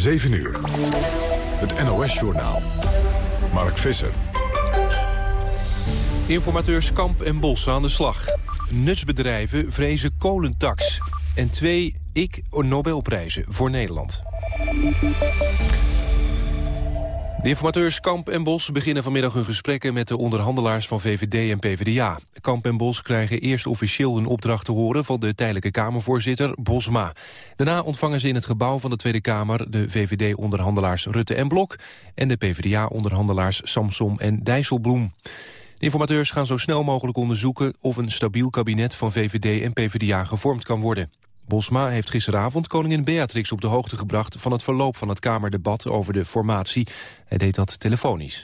7 uur. Het NOS-journaal. Mark Visser. Informateurs Kamp en Bos aan de slag. Nutsbedrijven vrezen kolentax. En twee ik Nobelprijzen voor Nederland. De informateurs Kamp en Bos beginnen vanmiddag hun gesprekken met de onderhandelaars van VVD en PvdA. Kamp en Bos krijgen eerst officieel een opdracht te horen van de tijdelijke Kamervoorzitter Bosma. Daarna ontvangen ze in het gebouw van de Tweede Kamer de VVD-onderhandelaars Rutte en Blok en de PvdA-onderhandelaars Samsom en Dijsselbloem. De informateurs gaan zo snel mogelijk onderzoeken of een stabiel kabinet van VVD en PvdA gevormd kan worden. Bosma heeft gisteravond koningin Beatrix op de hoogte gebracht... van het verloop van het Kamerdebat over de formatie. Hij deed dat telefonisch.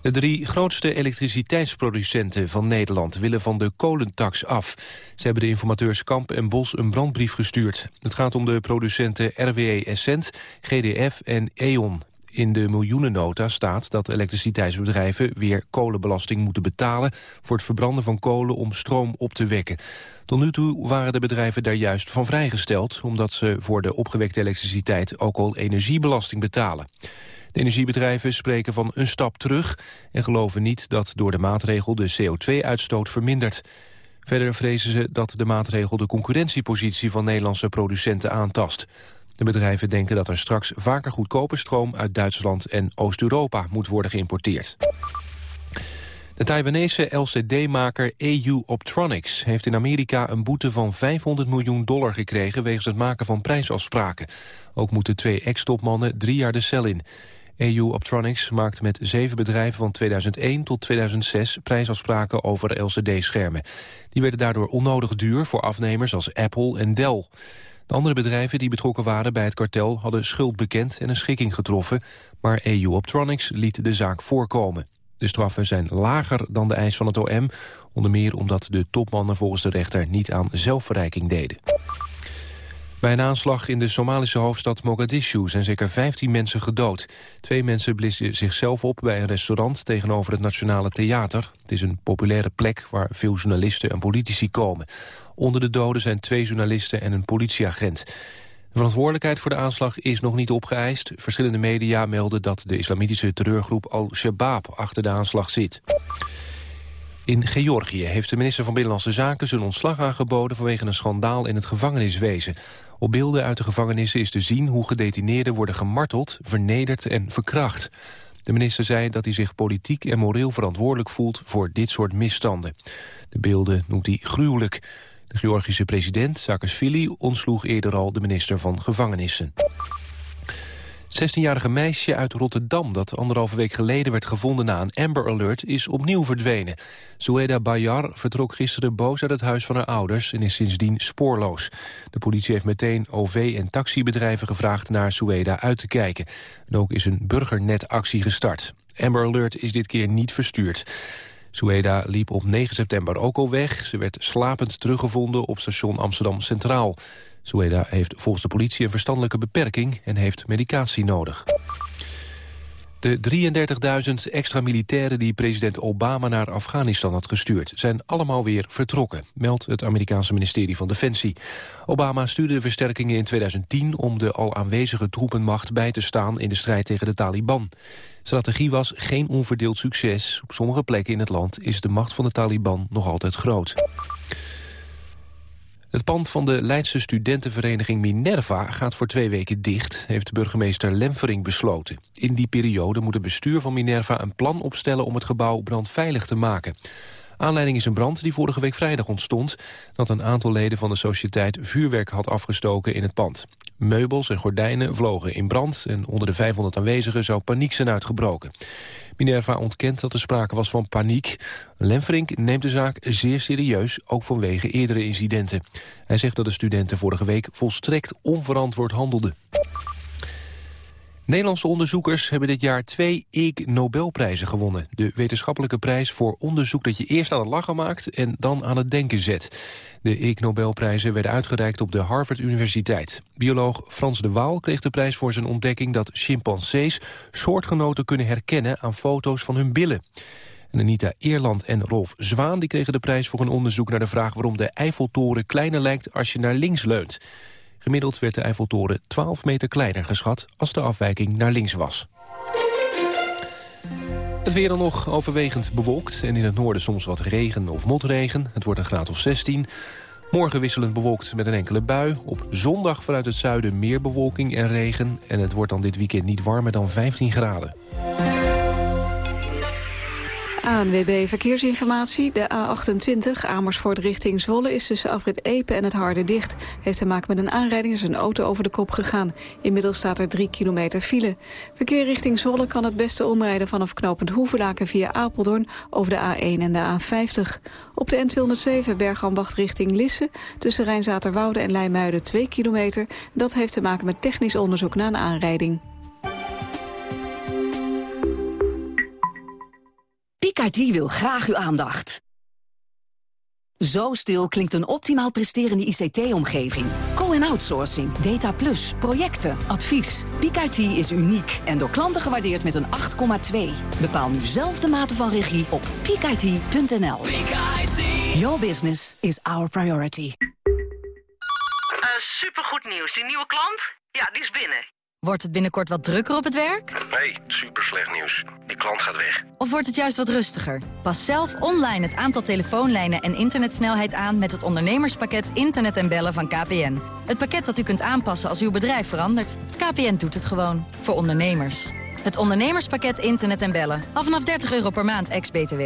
De drie grootste elektriciteitsproducenten van Nederland willen van de kolentax af. Ze hebben de informateurs Kamp en Bos een brandbrief gestuurd. Het gaat om de producenten RWE Essent, GDF en E.ON. In de miljoenennota staat dat elektriciteitsbedrijven weer kolenbelasting moeten betalen voor het verbranden van kolen om stroom op te wekken. Tot nu toe waren de bedrijven daar juist van vrijgesteld, omdat ze voor de opgewekte elektriciteit ook al energiebelasting betalen. De energiebedrijven spreken van een stap terug en geloven niet dat door de maatregel de CO2-uitstoot vermindert. Verder vrezen ze dat de maatregel de concurrentiepositie van Nederlandse producenten aantast. De bedrijven denken dat er straks vaker goedkope stroom uit Duitsland en Oost-Europa moet worden geïmporteerd. De Taiwanese LCD-maker EU Optronics heeft in Amerika een boete van 500 miljoen dollar gekregen wegens het maken van prijsafspraken. Ook moeten twee ex-topmannen drie jaar de cel in. EU Optronics maakt met zeven bedrijven van 2001 tot 2006 prijsafspraken over LCD-schermen. Die werden daardoor onnodig duur voor afnemers als Apple en Dell. De andere bedrijven die betrokken waren bij het kartel hadden schuld bekend en een schikking getroffen, maar EU Optronics liet de zaak voorkomen. De straffen zijn lager dan de eis van het OM, onder meer omdat de topmannen volgens de rechter niet aan zelfverrijking deden. Bij een aanslag in de Somalische hoofdstad Mogadishu zijn zeker 15 mensen gedood. Twee mensen blissen zichzelf op bij een restaurant tegenover het Nationale Theater. Het is een populaire plek waar veel journalisten en politici komen. Onder de doden zijn twee journalisten en een politieagent. De verantwoordelijkheid voor de aanslag is nog niet opgeëist. Verschillende media melden dat de islamitische terreurgroep Al-Shabaab achter de aanslag zit. In Georgië heeft de minister van Binnenlandse Zaken zijn ontslag aangeboden vanwege een schandaal in het gevangeniswezen. Op beelden uit de gevangenissen is te zien hoe gedetineerden worden gemarteld, vernederd en verkracht. De minister zei dat hij zich politiek en moreel verantwoordelijk voelt voor dit soort misstanden. De beelden noemt hij gruwelijk. De Georgische president Saakashvili ontsloeg eerder al de minister van Gevangenissen. 16-jarige meisje uit Rotterdam dat anderhalve week geleden werd gevonden na een Amber Alert is opnieuw verdwenen. Zoeda Bayar vertrok gisteren boos uit het huis van haar ouders en is sindsdien spoorloos. De politie heeft meteen OV- en taxibedrijven gevraagd naar Zoeda uit te kijken. En ook is een burgernetactie gestart. Amber Alert is dit keer niet verstuurd. Sueda liep op 9 september ook al weg. Ze werd slapend teruggevonden op station Amsterdam Centraal. Sueda heeft volgens de politie een verstandelijke beperking en heeft medicatie nodig. De 33.000 extra militairen die president Obama naar Afghanistan had gestuurd... zijn allemaal weer vertrokken, meldt het Amerikaanse ministerie van Defensie. Obama stuurde de versterkingen in 2010 om de al aanwezige troepenmacht bij te staan... in de strijd tegen de Taliban. Strategie was geen onverdeeld succes. Op sommige plekken in het land is de macht van de Taliban nog altijd groot. Het pand van de Leidse studentenvereniging Minerva gaat voor twee weken dicht, heeft burgemeester Lemvering besloten. In die periode moet het bestuur van Minerva een plan opstellen om het gebouw brandveilig te maken. Aanleiding is een brand die vorige week vrijdag ontstond... dat een aantal leden van de sociëteit vuurwerk had afgestoken in het pand. Meubels en gordijnen vlogen in brand... en onder de 500 aanwezigen zou paniek zijn uitgebroken. Minerva ontkent dat er sprake was van paniek. Lemfrink neemt de zaak zeer serieus, ook vanwege eerdere incidenten. Hij zegt dat de studenten vorige week volstrekt onverantwoord handelden. Nederlandse onderzoekers hebben dit jaar twee Ig Nobelprijzen gewonnen. De wetenschappelijke prijs voor onderzoek dat je eerst aan het lachen maakt en dan aan het denken zet. De Ig Nobelprijzen werden uitgereikt op de Harvard Universiteit. Bioloog Frans de Waal kreeg de prijs voor zijn ontdekking dat chimpansees soortgenoten kunnen herkennen aan foto's van hun billen. En Anita Eerland en Rolf Zwaan die kregen de prijs voor een onderzoek naar de vraag waarom de Eiffeltoren kleiner lijkt als je naar links leunt. Gemiddeld werd de Eiffeltoren 12 meter kleiner geschat als de afwijking naar links was. Het weer dan nog overwegend bewolkt en in het noorden soms wat regen of motregen. Het wordt een graad of 16. Morgen wisselend bewolkt met een enkele bui. Op zondag vanuit het zuiden meer bewolking en regen. En het wordt dan dit weekend niet warmer dan 15 graden. ANWB Verkeersinformatie. De A28 Amersfoort richting Zwolle is tussen afrit Epe en het Harde dicht. Heeft te maken met een aanrijding, is een auto over de kop gegaan. Inmiddels staat er 3 kilometer file. Verkeer richting Zwolle kan het beste omrijden vanaf knooppunt Hoevelaken via Apeldoorn over de A1 en de A50. Op de N207 Bergambacht richting Lisse tussen Rijnzaterwoude en Leimuiden 2 kilometer. Dat heeft te maken met technisch onderzoek na een aanrijding. Picardie wil graag uw aandacht. Zo stil klinkt een optimaal presterende ICT-omgeving. Co-en-outsourcing, data plus, projecten, advies. Picardie is uniek en door klanten gewaardeerd met een 8,2. Bepaal nu zelf de mate van regie op picardie.nl. Your business is our priority. Uh, supergoed nieuws. Die nieuwe klant? Ja, die is binnen. Wordt het binnenkort wat drukker op het werk? Nee, super slecht nieuws. Die klant gaat weg. Of wordt het juist wat rustiger? Pas zelf online het aantal telefoonlijnen en internetsnelheid aan... met het ondernemerspakket Internet en Bellen van KPN. Het pakket dat u kunt aanpassen als uw bedrijf verandert. KPN doet het gewoon. Voor ondernemers. Het ondernemerspakket Internet en Bellen. Af vanaf 30 euro per maand, ex-BTW.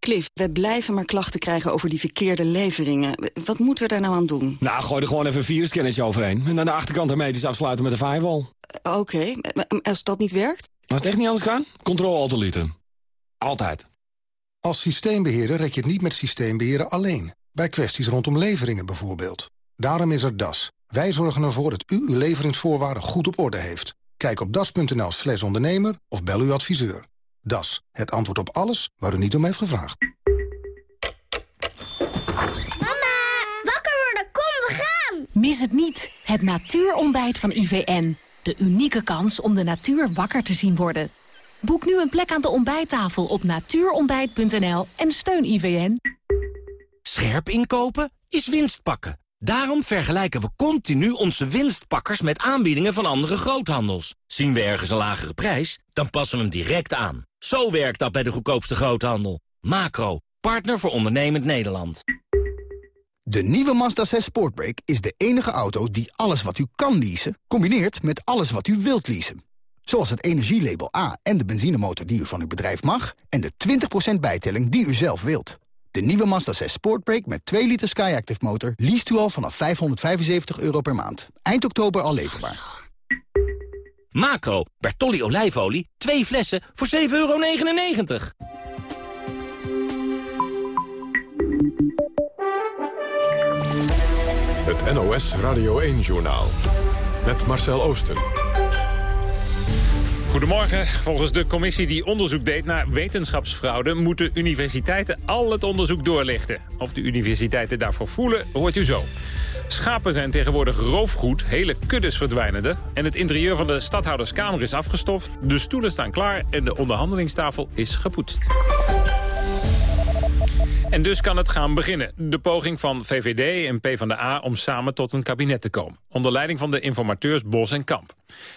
Cliff, we blijven maar klachten krijgen over die verkeerde leveringen. Wat moeten we daar nou aan doen? Nou, gooi er gewoon even een virusscannertje overheen. En aan de achterkant hermetisch afsluiten met een firewall. Uh, Oké, als dat niet werkt? Als het echt niet anders kan, controle alt Altijd. Als systeembeheerder red je het niet met systeembeheeren alleen. Bij kwesties rondom leveringen bijvoorbeeld. Daarom is er DAS. Wij zorgen ervoor dat u uw leveringsvoorwaarden goed op orde heeft. Kijk op das.nl slash ondernemer of bel uw adviseur. Das, het antwoord op alles waar u niet om heeft gevraagd. Mama, wakker worden, kom, we gaan! Mis het niet, het natuurontbijt van IVN. De unieke kans om de natuur wakker te zien worden. Boek nu een plek aan de ontbijttafel op natuurontbijt.nl en steun IVN. Scherp inkopen is winst pakken. Daarom vergelijken we continu onze winstpakkers met aanbiedingen van andere groothandels. Zien we ergens een lagere prijs, dan passen we hem direct aan. Zo werkt dat bij de goedkoopste groothandel. Macro, partner voor ondernemend Nederland. De nieuwe Mazda 6 Sportbrake is de enige auto die alles wat u kan leasen... combineert met alles wat u wilt leasen. Zoals het energielabel A en de benzinemotor die u van uw bedrijf mag... en de 20% bijtelling die u zelf wilt. De nieuwe Mazda 6 Sportbrake met 2 liter Skyactiv motor... liest u al vanaf 575 euro per maand. Eind oktober al leverbaar. Macro, Bertolli olijfolie, 2 flessen voor 7,99 euro. Het NOS Radio 1-journaal. Met Marcel Oosten. Goedemorgen. Volgens de commissie die onderzoek deed naar wetenschapsfraude... moeten universiteiten al het onderzoek doorlichten. Of de universiteiten daarvoor voelen, hoort u zo. Schapen zijn tegenwoordig roofgoed, hele kuddes verdwijnen er... en het interieur van de stadhouderskamer is afgestoft... de stoelen staan klaar en de onderhandelingstafel is gepoetst. En dus kan het gaan beginnen. De poging van VVD en PvdA om samen tot een kabinet te komen. Onder leiding van de informateurs Bos en Kamp.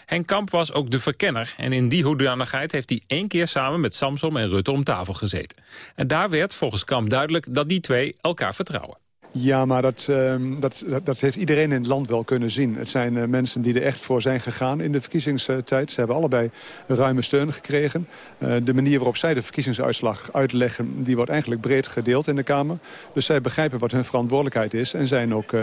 Henk Kamp was ook de verkenner. En in die hoedanigheid heeft hij één keer samen met Samsom en Rutte om tafel gezeten. En daar werd volgens Kamp duidelijk dat die twee elkaar vertrouwen. Ja, maar dat, uh, dat, dat, heeft iedereen in het land wel kunnen zien. Het zijn uh, mensen die er echt voor zijn gegaan in de verkiezingstijd. Ze hebben allebei ruime steun gekregen. Uh, de manier waarop zij de verkiezingsuitslag uitleggen... die wordt eigenlijk breed gedeeld in de Kamer. Dus zij begrijpen wat hun verantwoordelijkheid is... en zijn ook uh,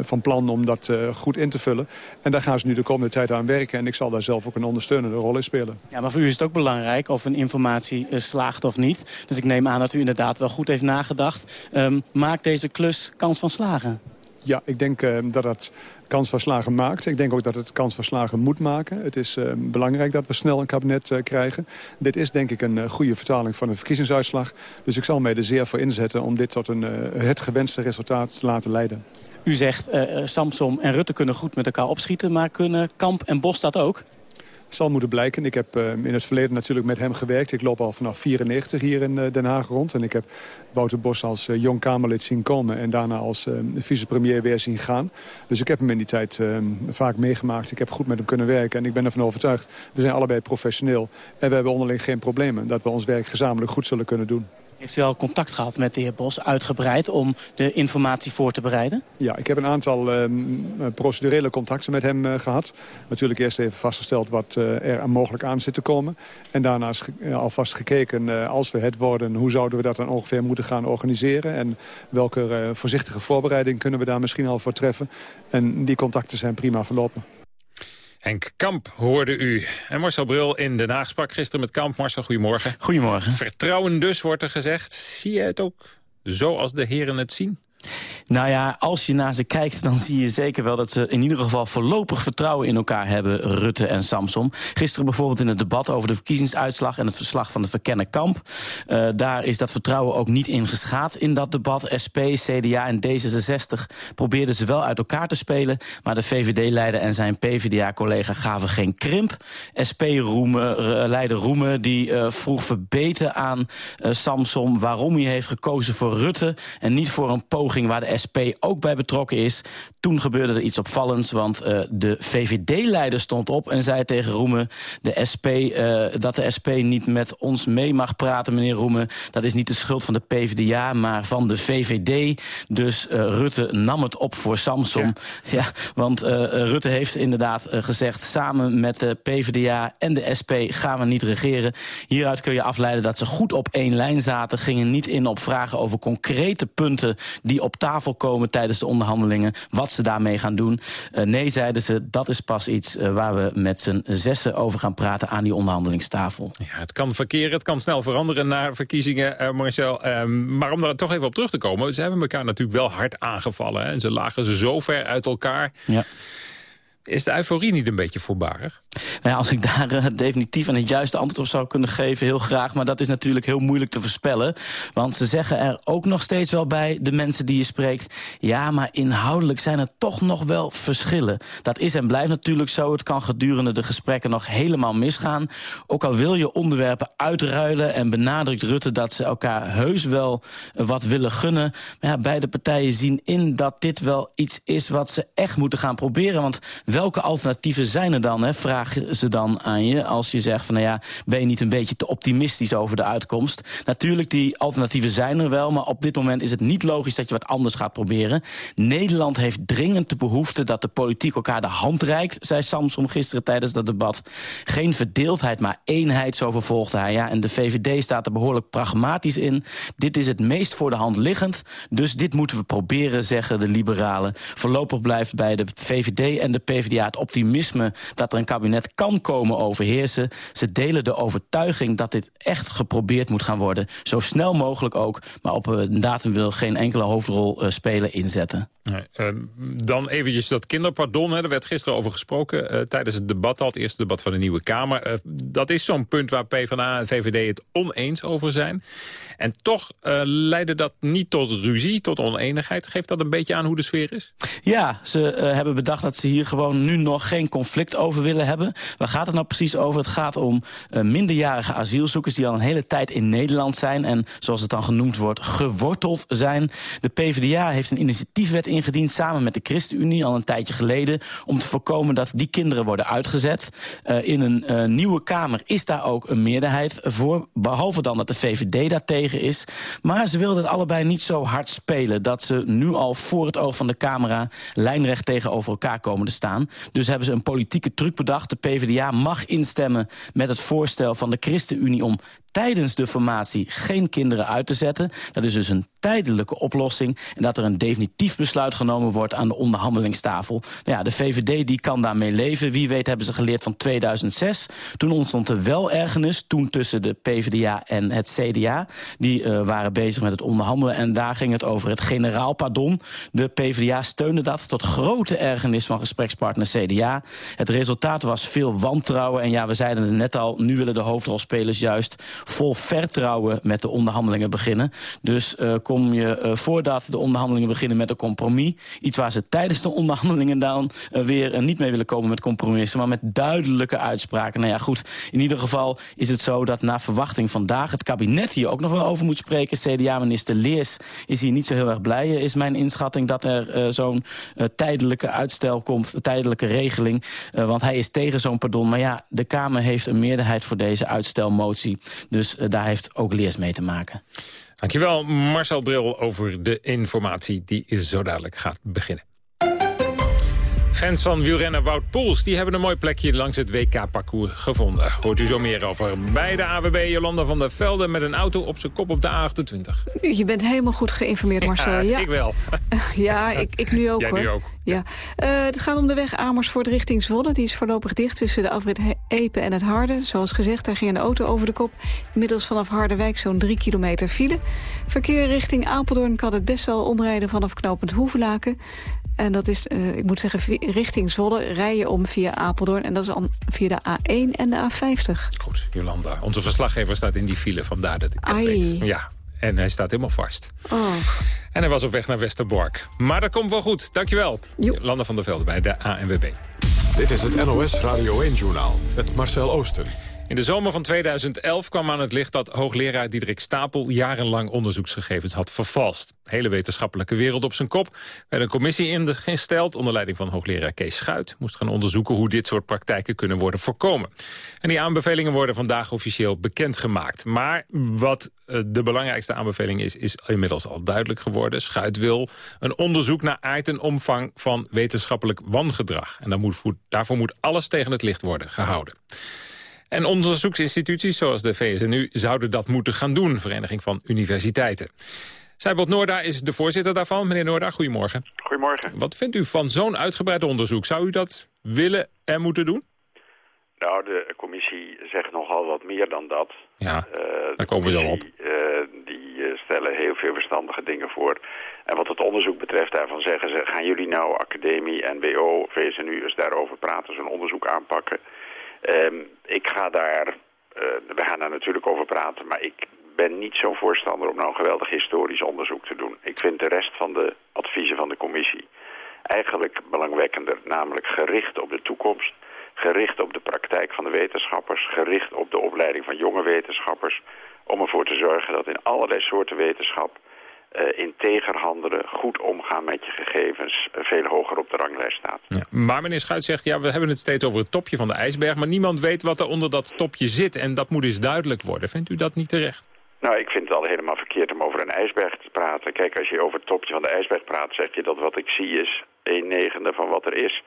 van plan om dat goed in te vullen. En daar gaan ze nu de komende tijd aan werken. En ik zal daar zelf ook een ondersteunende rol in spelen. Ja, maar voor u is het ook belangrijk of een informatie slaagt of niet. Dus ik neem aan dat u inderdaad wel goed heeft nagedacht. Um, maakt deze klus kans van slagen? Ja, ik denk uh, dat het kans van slagen maakt. Ik denk ook dat het kans van slagen moet maken. Het is uh, belangrijk dat we snel een kabinet uh, krijgen. Dit is denk ik een goede vertaling van een verkiezingsuitslag. Dus ik zal mij er zeer voor inzetten om dit tot een, het gewenste resultaat te laten leiden. U zegt Samsom en Rutte kunnen goed met elkaar opschieten... maar kunnen Kamp en Bos dat ook? zal moeten blijken. Ik heb in het verleden natuurlijk met hem gewerkt. Ik loop al vanaf 94 hier in Den Haag rond. En ik heb Wouter Bos als jong Kamerlid zien komen... en daarna als vicepremier weer zien gaan. Dus ik heb hem in die tijd vaak meegemaakt. Ik heb goed met hem kunnen werken en ik ben ervan overtuigd... we zijn allebei professioneel en we hebben onderling geen problemen... dat we ons werk gezamenlijk goed zullen kunnen doen. Heeft u al contact gehad met de heer Bos, uitgebreid, om de informatie voor te bereiden? Ja, ik heb een aantal um, procedurele contacten met hem uh, gehad. Natuurlijk eerst even vastgesteld wat uh, er mogelijk aan zit te komen. En daarna is ge alvast gekeken, uh, als we het worden, hoe zouden we dat dan ongeveer moeten gaan organiseren? En welke voorzichtige voorbereiding kunnen we daar misschien al voor treffen? En die contacten zijn prima verlopen. Henk Kamp hoorde u. En Marcel Bril in Den Haag sprak gisteren met Kamp. Marcel, goedemorgen. Goedemorgen. Vertrouwen dus, wordt er gezegd. Zie je het ook zo als de heren het zien? Nou ja, als je naar ze kijkt, dan zie je zeker wel dat ze in ieder geval voorlopig vertrouwen in elkaar hebben, Rutte en Samsom. Gisteren bijvoorbeeld in het debat over de verkiezingsuitslag en het verslag van de verkennen kamp. Uh, daar is dat vertrouwen ook niet in geschaad in dat debat. SP, CDA en D66 probeerden ze wel uit elkaar te spelen, maar de VVD-leider en zijn PvdA-collega gaven geen krimp. SP-leider Roemen die uh, vroeg verbeten aan uh, Samsom waarom hij heeft gekozen voor Rutte en niet voor een poging waar de SP ook bij betrokken is. Toen gebeurde er iets opvallends, want uh, de VVD-leider stond op en zei tegen Roemen... De SP, uh, dat de SP niet met ons mee mag praten, meneer Roemen. Dat is niet de schuld van de PvdA, maar van de VVD. Dus uh, Rutte nam het op voor Samsom. Ja, ja want Rutte heeft inderdaad gezegd... samen met de PvdA en de SP gaan we niet regeren. Hieruit kun je afleiden dat ze goed op één lijn zaten... gingen niet in op vragen over concrete punten die op tafel komen tijdens de onderhandelingen. Wat ze daarmee gaan doen. Uh, nee, zeiden ze, dat is pas iets uh, waar we met z'n zessen over gaan praten aan die onderhandelingstafel. Ja, het kan verkeren, het kan snel veranderen na verkiezingen, uh, Marcel. Ehm, maar om daar toch even op terug te komen, ze hebben elkaar natuurlijk wel hard aangevallen. Hè? En ze lagen ze zo ver uit elkaar. Ja. Is de euforie niet een beetje voorbarig? Nou als ik daar uh, definitief en het juiste antwoord op zou kunnen geven, heel graag. Maar dat is natuurlijk heel moeilijk te voorspellen. Want ze zeggen er ook nog steeds wel bij, de mensen die je spreekt... ja, maar inhoudelijk zijn er toch nog wel verschillen. Dat is en blijft natuurlijk zo. Het kan gedurende de gesprekken nog helemaal misgaan. Ook al wil je onderwerpen uitruilen en benadrukt Rutte... dat ze elkaar heus wel wat willen gunnen. Maar ja, beide partijen zien in dat dit wel iets is wat ze echt moeten gaan proberen. Want welke alternatieven zijn er dan, hè, ze dan aan je... als je zegt van, nou ja, ben je niet een beetje te optimistisch over de uitkomst? Natuurlijk, die alternatieven zijn er wel... maar op dit moment is het niet logisch dat je wat anders gaat proberen. Nederland heeft dringend de behoefte dat de politiek elkaar de hand reikt... zei Samsom gisteren tijdens dat debat. Geen verdeeldheid, maar eenheid, zo vervolgde hij. Ja, en de VVD staat er behoorlijk pragmatisch in. Dit is het meest voor de hand liggend, dus dit moeten we proberen, zeggen de liberalen. Voorlopig blijft bij de VVD en de PvdA het optimisme dat er een kabinet kan komen overheersen. Ze delen de overtuiging dat dit echt geprobeerd moet gaan worden. Zo snel mogelijk ook, maar op een datum wil geen enkele hoofdrol uh, spelen inzetten. Uh, dan eventjes dat kinderpardon. Hè. Er werd gisteren over gesproken uh, tijdens het debat al. Het eerste debat van de Nieuwe Kamer. Uh, dat is zo'n punt waar PvdA en VVD het oneens over zijn. En toch leidde dat niet tot ruzie, tot oneenigheid. Geeft dat een beetje aan hoe de sfeer is? Ja, ze hebben bedacht dat ze hier gewoon nu nog geen conflict over willen hebben. Waar gaat het nou precies over? Het gaat om minderjarige asielzoekers die al een hele tijd in Nederland zijn. En zoals het dan genoemd wordt, geworteld zijn. De PvdA heeft een initiatiefwet ingediend samen met de ChristenUnie al een tijdje geleden... om te voorkomen dat die kinderen worden uitgezet. Uh, in een uh, nieuwe Kamer is daar ook een meerderheid voor. Behalve dan dat de VVD daartegen is. Maar ze wilden het allebei niet zo hard spelen... dat ze nu al voor het oog van de camera lijnrecht tegenover elkaar komen te staan. Dus hebben ze een politieke truc bedacht. De PvdA mag instemmen met het voorstel van de ChristenUnie... om tijdens de formatie geen kinderen uit te zetten. Dat is dus een tijdelijke oplossing. En dat er een definitief besluit genomen wordt aan de onderhandelingstafel. Nou ja, de VVD die kan daarmee leven. Wie weet hebben ze geleerd van 2006. Toen ontstond er wel ergernis. Toen tussen de PvdA en het CDA. Die uh, waren bezig met het onderhandelen. En daar ging het over het generaal pardon. De PvdA steunde dat tot grote ergernis van gesprekspartner CDA. Het resultaat was veel wantrouwen. En ja, we zeiden het net al. Nu willen de hoofdrolspelers juist vol vertrouwen met de onderhandelingen beginnen. Dus uh, kom je uh, voordat de onderhandelingen beginnen met een compromis Iets waar ze tijdens de onderhandelingen dan weer niet mee willen komen met compromissen... maar met duidelijke uitspraken. Nou ja, goed, in ieder geval is het zo dat na verwachting vandaag... het kabinet hier ook nog wel over moet spreken. CDA-minister Leers is hier niet zo heel erg blij, is mijn inschatting... dat er zo'n tijdelijke uitstel komt, tijdelijke regeling. want hij is tegen zo'n pardon. Maar ja, de Kamer heeft een meerderheid voor deze uitstelmotie. Dus daar heeft ook Leers mee te maken. Dankjewel, Marcel Bril, over de informatie die zo dadelijk gaat beginnen. Fans van wielrenner Wout Poels die hebben een mooi plekje langs het WK-parcours gevonden. Hoort u zo meer over bij de AWB Jolanda van der Velde... met een auto op zijn kop op de A28. Je bent helemaal goed geïnformeerd, Marcel. Ja, ik wel. ja, ik, ik nu ook, Jij hoor. nu ook. Ja. Uh, het gaat om de weg Amersfoort richting Zwolle. Die is voorlopig dicht tussen de afrit Epe en het Harde. Zoals gezegd, daar ging een auto over de kop. Inmiddels vanaf Harderwijk zo'n drie kilometer file. Verkeer richting Apeldoorn kan het best wel omrijden vanaf knooppunt Hoevelaken. En dat is, uh, ik moet zeggen, richting Zwolle rijden om via Apeldoorn. En dat is dan via de A1 en de A50. Goed, Jolanda. Onze verslaggever staat in die file, vandaar dat ik dat Ai. weet. Ja, en hij staat helemaal vast. Oh. En hij was op weg naar Westerbork. Maar dat komt wel goed. Dankjewel. Jolanda van der Velde bij de ANWB. Dit is het NOS Radio 1-journaal met Marcel Oosten. In de zomer van 2011 kwam aan het licht dat hoogleraar Diederik Stapel... jarenlang onderzoeksgegevens had vervalst. Hele wetenschappelijke wereld op zijn kop. werd een commissie ingesteld onder leiding van hoogleraar Kees Schuit. Moest gaan onderzoeken hoe dit soort praktijken kunnen worden voorkomen. En die aanbevelingen worden vandaag officieel bekendgemaakt. Maar wat eh, de belangrijkste aanbeveling is, is inmiddels al duidelijk geworden. Schuit wil een onderzoek naar aard en omvang van wetenschappelijk wangedrag. En moet, daarvoor moet alles tegen het licht worden gehouden. En onderzoeksinstituties zoals de VSNU zouden dat moeten gaan doen. Vereniging van Universiteiten. Seibold Noorda is de voorzitter daarvan. Meneer Noorda, goedemorgen. Goedemorgen. Wat vindt u van zo'n uitgebreid onderzoek? Zou u dat willen en moeten doen? Nou, de commissie zegt nogal wat meer dan dat. Ja, uh, daar komen we zo op. Uh, die uh, stellen heel veel verstandige dingen voor. En wat het onderzoek betreft, daarvan zeggen ze... gaan jullie nou academie, NBO, VSNU eens daarover praten, zo'n onderzoek aanpakken... Um, ik ga daar, uh, we gaan daar natuurlijk over praten, maar ik ben niet zo'n voorstander om nou een geweldig historisch onderzoek te doen. Ik vind de rest van de adviezen van de commissie eigenlijk belangwekkender, namelijk gericht op de toekomst, gericht op de praktijk van de wetenschappers, gericht op de opleiding van jonge wetenschappers, om ervoor te zorgen dat in allerlei soorten wetenschap integer handelen, goed omgaan met je gegevens, uh, veel hoger op de ranglijst staat. Ja, maar meneer Schuit zegt, ja, we hebben het steeds over het topje van de ijsberg, maar niemand weet wat er onder dat topje zit. En dat moet eens duidelijk worden. Vindt u dat niet terecht? Nou, ik vind het al helemaal verkeerd om over een ijsberg te praten. Kijk, als je over het topje van de ijsberg praat, zeg je dat wat ik zie is een negende van wat er is.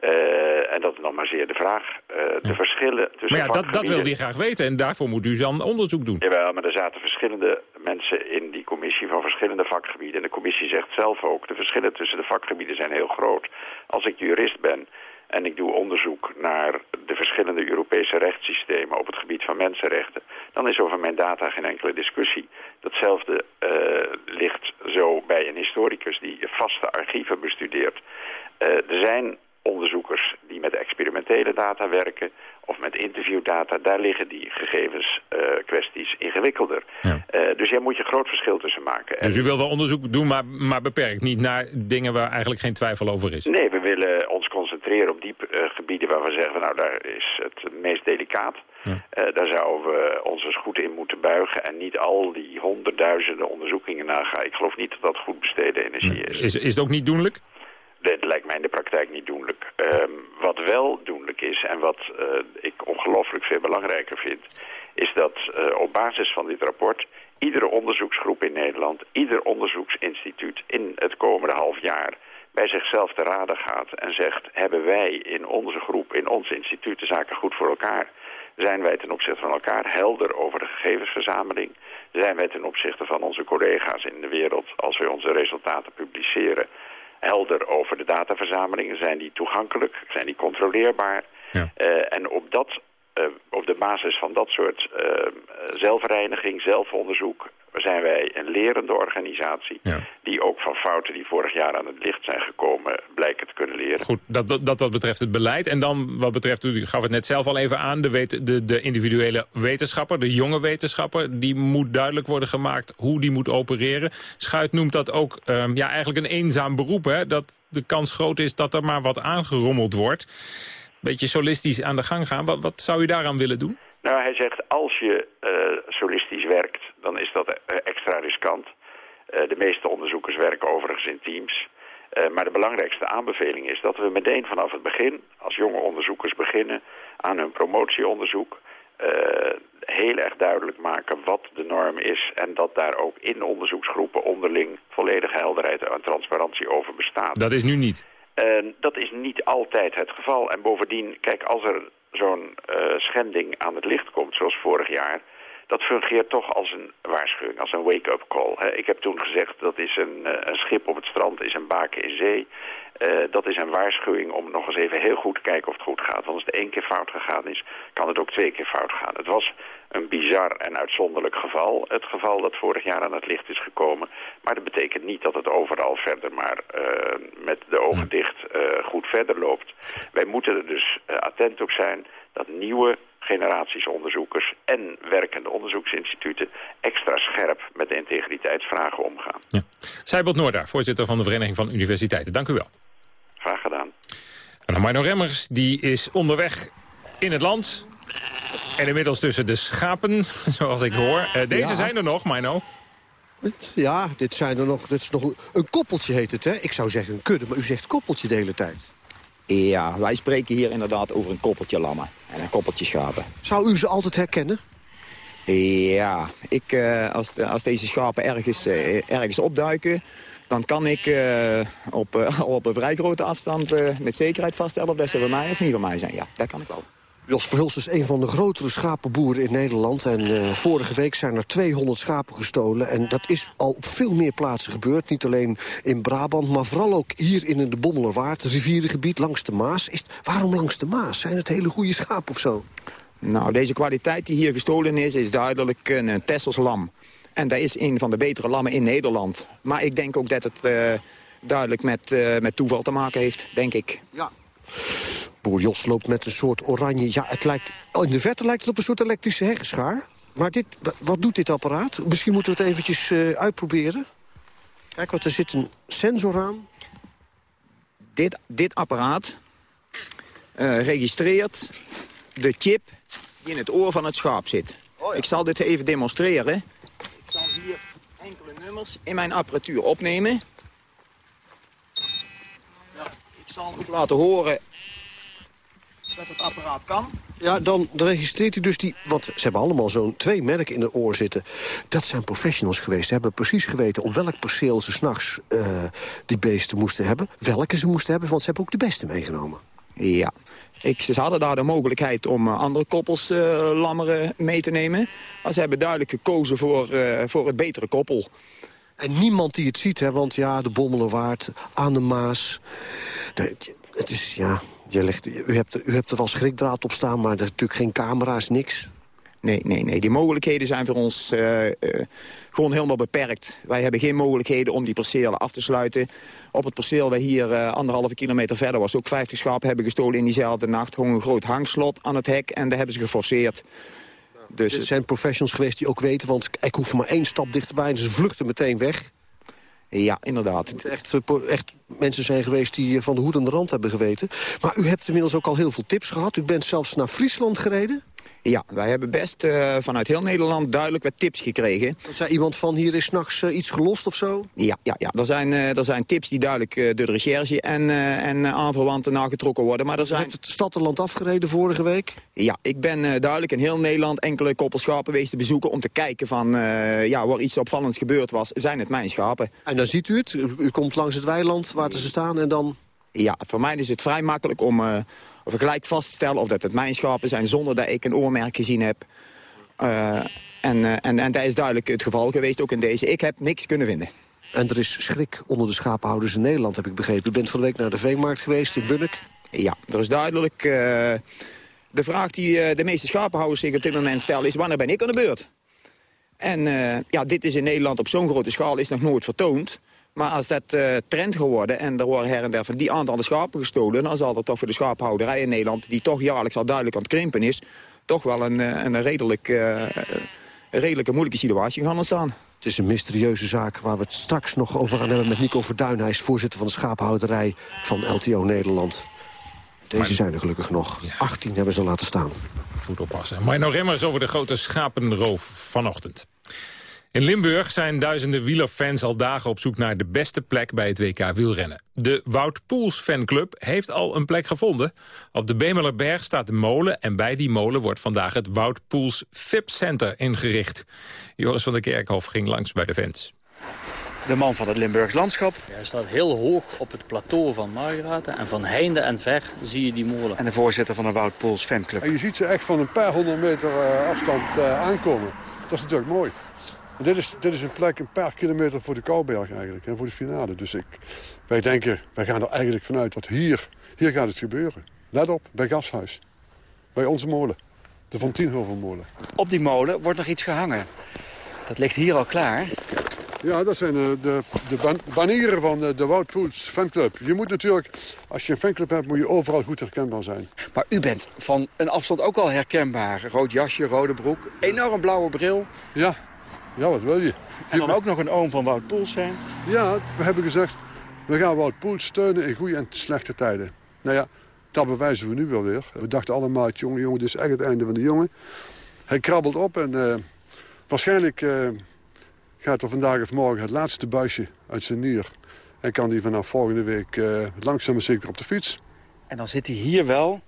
Uh, en dat is nog maar zeer de vraag. Uh, de ja. verschillen tussen Maar ja, dat, dat wil hij graag weten en daarvoor moet u dan onderzoek doen. Jawel, maar er zaten verschillende mensen in die commissie van verschillende vakgebieden. En de commissie zegt zelf ook, de verschillen tussen de vakgebieden zijn heel groot. Als ik jurist ben en ik doe onderzoek naar de verschillende Europese rechtssystemen op het gebied van mensenrechten, dan is over mijn data geen enkele discussie. Datzelfde uh, ligt zo bij een historicus die vaste archieven bestudeert. Uh, er zijn onderzoekers die met experimentele data werken of met interviewdata, daar liggen die gegevens uh, kwesties ingewikkelder. Ja. Uh, dus jij moet je een groot verschil tussen maken. Dus u wil wel onderzoek doen, maar, maar beperkt niet naar dingen waar eigenlijk geen twijfel over is? Nee, we willen ons concentreren op die uh, gebieden waar we zeggen, nou daar is het meest delicaat. Ja. daar zouden we ons eens goed in moeten buigen en niet al die honderdduizenden onderzoekingen nagaan. Ik geloof niet dat dat goed besteden energie is. Is, is het ook niet doenlijk? Dat lijkt mij in de praktijk niet doenlijk. Um, wat wel doenlijk is en wat uh, ik ongelooflijk veel belangrijker vind... is dat uh, op basis van dit rapport iedere onderzoeksgroep in Nederland... ieder onderzoeksinstituut in het komende half jaar bij zichzelf te raden gaat en zegt... hebben wij in onze groep, in ons instituut de zaken goed voor elkaar? Zijn wij ten opzichte van elkaar helder over de gegevensverzameling? Zijn wij ten opzichte van onze collega's in de wereld, als wij onze resultaten publiceren helder over de dataverzamelingen. Zijn die toegankelijk? Zijn die controleerbaar? Ja. Uh, en op, dat, uh, op de basis van dat soort uh, zelfreiniging, zelfonderzoek... zijn wij een lerende organisatie... die ook van fouten die vorig jaar aan het licht zijn gekomen... blijken te kunnen leren. Goed, dat, dat, dat wat betreft het beleid. En dan wat betreft, u gaf het net zelf al even aan... de, de, de individuele wetenschapper, de jonge wetenschapper... die moet duidelijk worden gemaakt hoe die moet opereren. Schuit noemt dat ook um, ja, eigenlijk een eenzaam beroep. Hè? Dat de kans groot is dat er maar wat aangerommeld wordt. Beetje solistisch aan de gang gaan. Wat, wat zou u daaraan willen doen? Nou, hij zegt als je uh, solistisch werkt, dan is dat uh, extra riskant. Uh, de meeste onderzoekers werken overigens in teams. maar de belangrijkste aanbeveling is dat we meteen vanaf het begin, als jonge onderzoekers beginnen aan hun promotieonderzoek, heel erg duidelijk maken wat de norm is en dat daar ook in onderzoeksgroepen onderling volledige helderheid en transparantie over bestaat. Dat is nu niet? dat is niet altijd het geval. En bovendien, kijk, als er zo'n uh, schending aan het licht komt, zoals vorig jaar... dat fungeert toch als een waarschuwing, als een wake-up call. ik heb toen gezegd, dat is een, uh, een, schip op het strand, is een baken in zee. Uh, dat is een waarschuwing om nog eens even heel goed te kijken of het goed gaat. Want als het één keer fout gegaan is, kan het ook twee keer fout gaan. Het was een bizar en uitzonderlijk geval. Het geval dat vorig jaar aan het licht is gekomen. Maar dat betekent niet dat het overal verder maar uh, met de ogen dicht uh, goed verder loopt. Wij moeten er dus attent op zijn dat nieuwe generaties onderzoekers en werkende onderzoeksinstituten extra scherp met de integriteitsvragen omgaan. Ja. Seibold Noorda, voorzitter van de Vereniging van Universiteiten. Dank u wel. Graag gedaan. En Mino Remmers, die is onderweg in het land. En inmiddels tussen de schapen, zoals ik hoor. Uh, deze ja. zijn er nog, Mino. Ja, dit, zijn er nog, dit is nog een koppeltje heet het, hè? Ik zou zeggen een kudde, maar u zegt koppeltje de hele tijd. Ja, wij spreken hier inderdaad over een koppeltje lammen en een koppeltje schapen. Zou u ze altijd herkennen? Ja, ik, uh, als, als deze schapen ergens, uh, ergens opduiken... dan kan ik uh, op, op een vrij grote afstand met zekerheid vaststellen... of dat ze van mij of niet van mij zijn. Ja, dat kan ik wel. Jos Verhulst is een van de grotere schapenboeren in Nederland. En uh, vorige week zijn er 200 schapen gestolen. En dat is al op veel meer plaatsen gebeurd. Niet alleen in Brabant, maar vooral ook hier in de Bommelerwaard. Het rivierengebied langs de Maas. Is, waarom langs de Maas? Zijn het hele goede schapen of zo? Nou, deze kwaliteit die hier gestolen is, is duidelijk een, een Tessels lam. En dat is een van de betere lammen in Nederland. Maar ik denk ook dat het uh, duidelijk met, uh, met toeval te maken heeft, denk ik. Ja. Boer Jos loopt met een soort oranje... Ja, het lijkt, in de verte lijkt het op een soort elektrische heggenschaar. Maar dit, wat doet dit apparaat? Misschien moeten we het eventjes uh, uitproberen. Kijk, want er zit een sensor aan. Dit, dit apparaat uh, registreert de chip die in het oor van het schaap zit. Oh ja. Ik zal dit even demonstreren. Ik zal hier enkele nummers in mijn apparatuur opnemen. Ja, ik zal ook laten horen dat het apparaat kan. Ja, dan registreert hij dus die... Want ze hebben allemaal zo'n twee merken in het oor zitten. Dat zijn professionals geweest. Ze hebben precies geweten op welk perceel ze s'nachts uh, die beesten moesten hebben. Welke ze moesten hebben, want ze hebben ook de beste meegenomen. Ja. Ik, ze hadden daar de mogelijkheid om uh, andere koppels uh, lammeren mee te nemen. Maar ze hebben duidelijk gekozen voor, voor het betere koppel. En niemand die het ziet, hè, want ja, de Bommelenwaard, aan de Maas... De, het is, ja, je legt, u, hebt, u hebt er wel schrikdraad op staan, maar er is natuurlijk geen camera's, niks. Nee, nee, nee. Die mogelijkheden zijn voor ons uh, uh, gewoon helemaal beperkt. Wij hebben geen mogelijkheden om die percelen af te sluiten. Op het perceel waar hier uh, anderhalve kilometer verder was... ook 50 schapen hebben gestolen in diezelfde nacht. Gewoon een groot hangslot aan het hek en daar hebben ze geforceerd. Dus er zijn professionals geweest die ook weten... want ik hoef maar één stap dichterbij en ze vluchten meteen weg. Ja, inderdaad. Het echt, echt mensen zijn geweest die van de hoed aan de rand hebben geweten. Maar u hebt inmiddels ook al heel veel tips gehad. U bent zelfs naar Friesland gereden. Ja, wij hebben best uh, vanuit heel Nederland duidelijk wat tips gekregen. Zei iemand van hier is s'nachts uh, iets gelost of zo? Ja, ja, ja. Er, zijn, uh, er zijn tips die duidelijk door de recherche en, en aanverwanten nagetrokken worden. Maar er zijn... Je hebt het stadterland afgereden vorige week? Ja, ik ben duidelijk in heel Nederland enkele koppelschapen geweest te bezoeken... om te kijken van, ja, waar iets opvallends gebeurd was. Zijn het mijn schapen? En dan ziet u het? U komt langs het weiland waar ze staan en dan... Ja, voor mij is het vrij makkelijk om of gelijk vaststellen of dat het mijn schapen zijn... zonder dat ik een oormerk gezien heb. Uh, en, uh, en, en dat is duidelijk het geval geweest, ook in deze. Ik heb niks kunnen vinden. En er is schrik onder de schapenhouders in Nederland, heb ik begrepen. U bent van de week naar de veemarkt geweest in Bunnik. Ja, er is duidelijk... Uh, de vraag die de meeste schapenhouders zich op dit moment stellen is... wanneer ben ik aan de beurt? En uh, ja, dit is in Nederland op zo'n grote schaal is nog nooit vertoond. Maar als dat uh, trend geworden en er worden her en der van die aantallen schapen gestolen... dan zal er toch voor de schaaphouderij in Nederland, die toch jaarlijks al duidelijk aan het krimpen is... toch wel een, een redelijk, uh, een redelijke moeilijke situatie gaan ontstaan. Het is een mysterieuze zaak waar we het straks nog over gaan hebben met Nico Verduin. Hij is voorzitter van de schaaphouderij van LTO Nederland. Deze zijn er gelukkig nog. 18 hebben ze laten staan. Goed oppassen. Maar nou Remmers over de grote schapenroof vanochtend. In Limburg zijn duizenden wielerfans al dagen op zoek naar de beste plek bij het WK wielrennen. De Wout Poels fanclub heeft al een plek gevonden. Op de Bemelerberg staat de molen en bij die molen wordt vandaag het Wout Poels VIP Center ingericht. Joris van der Kerkhof ging langs bij de fans. De man van het Limburgs landschap. hij staat heel hoog op het plateau van Margraten. En van heinde en ver zie je die molen. En de voorzitter van de Wout Poels fanclub. En je ziet ze echt van een paar honderd meter uh, afstand uh, aankomen. Dat is natuurlijk mooi. Dit, is, dit is een plek een paar kilometer voor de Kouberg eigenlijk. En voor de finale. Dus ik, wij denken, wij gaan er eigenlijk vanuit dat hier, hier gaat het gebeuren. Let op, bij Gashuis. Bij onze molen. De Van Tienhovenmolen. Op die molen wordt nog iets gehangen. Dat ligt hier al klaar. Ja, dat zijn de, de, de banieren van de, de Poels fanclub. Je moet natuurlijk, als je een fanclub hebt, moet je overal goed herkenbaar zijn. Maar u bent van een afstand ook al herkenbaar. Rood jasje, rode broek, enorm blauwe bril. Ja, ja wat wil je? En dan ook nog een oom van Wout Poels zijn. Ja, we hebben gezegd, we gaan Wout Poels steunen in goede en slechte tijden. Nou ja, dat bewijzen we nu wel weer. We dachten allemaal, jongen, jongen, dit is echt het einde van de jongen. Hij krabbelt op en uh, waarschijnlijk... Uh, gaat er vandaag of morgen het laatste buisje uit zijn nier. En kan hij vanaf volgende week uh, langzaam maar zeker op de fiets. En dan zit hij hier wel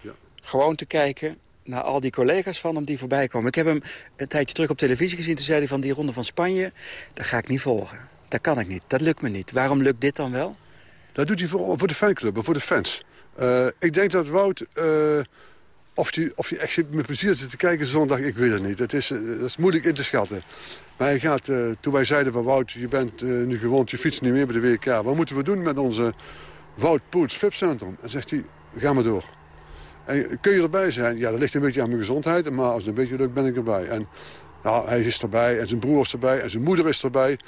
ja. gewoon te kijken naar al die collega's van hem die voorbij komen. Ik heb hem een tijdje terug op televisie gezien. Toen zei hij van die ronde van Spanje, dat ga ik niet volgen. Dat kan ik niet, dat lukt me niet. Waarom lukt dit dan wel? Dat doet hij voor, voor de fanclub, voor de fans. Uh, ik denk dat Wout... Of hij of die echt met plezier zit te kijken zondag, ik weet het niet. Het is, dat is moeilijk in te schatten. Maar hij gaat, toen wij zeiden van Wout, je bent nu gewond, je fietst niet meer bij de WK. Wat moeten we doen met onze Wout Poets VIP-centrum? En zegt hij, ga maar door. En kun je erbij zijn? Ja, dat ligt een beetje aan mijn gezondheid. Maar als het een beetje lukt, ben ik erbij. En nou, hij is erbij, en zijn broer is erbij, en zijn moeder is erbij.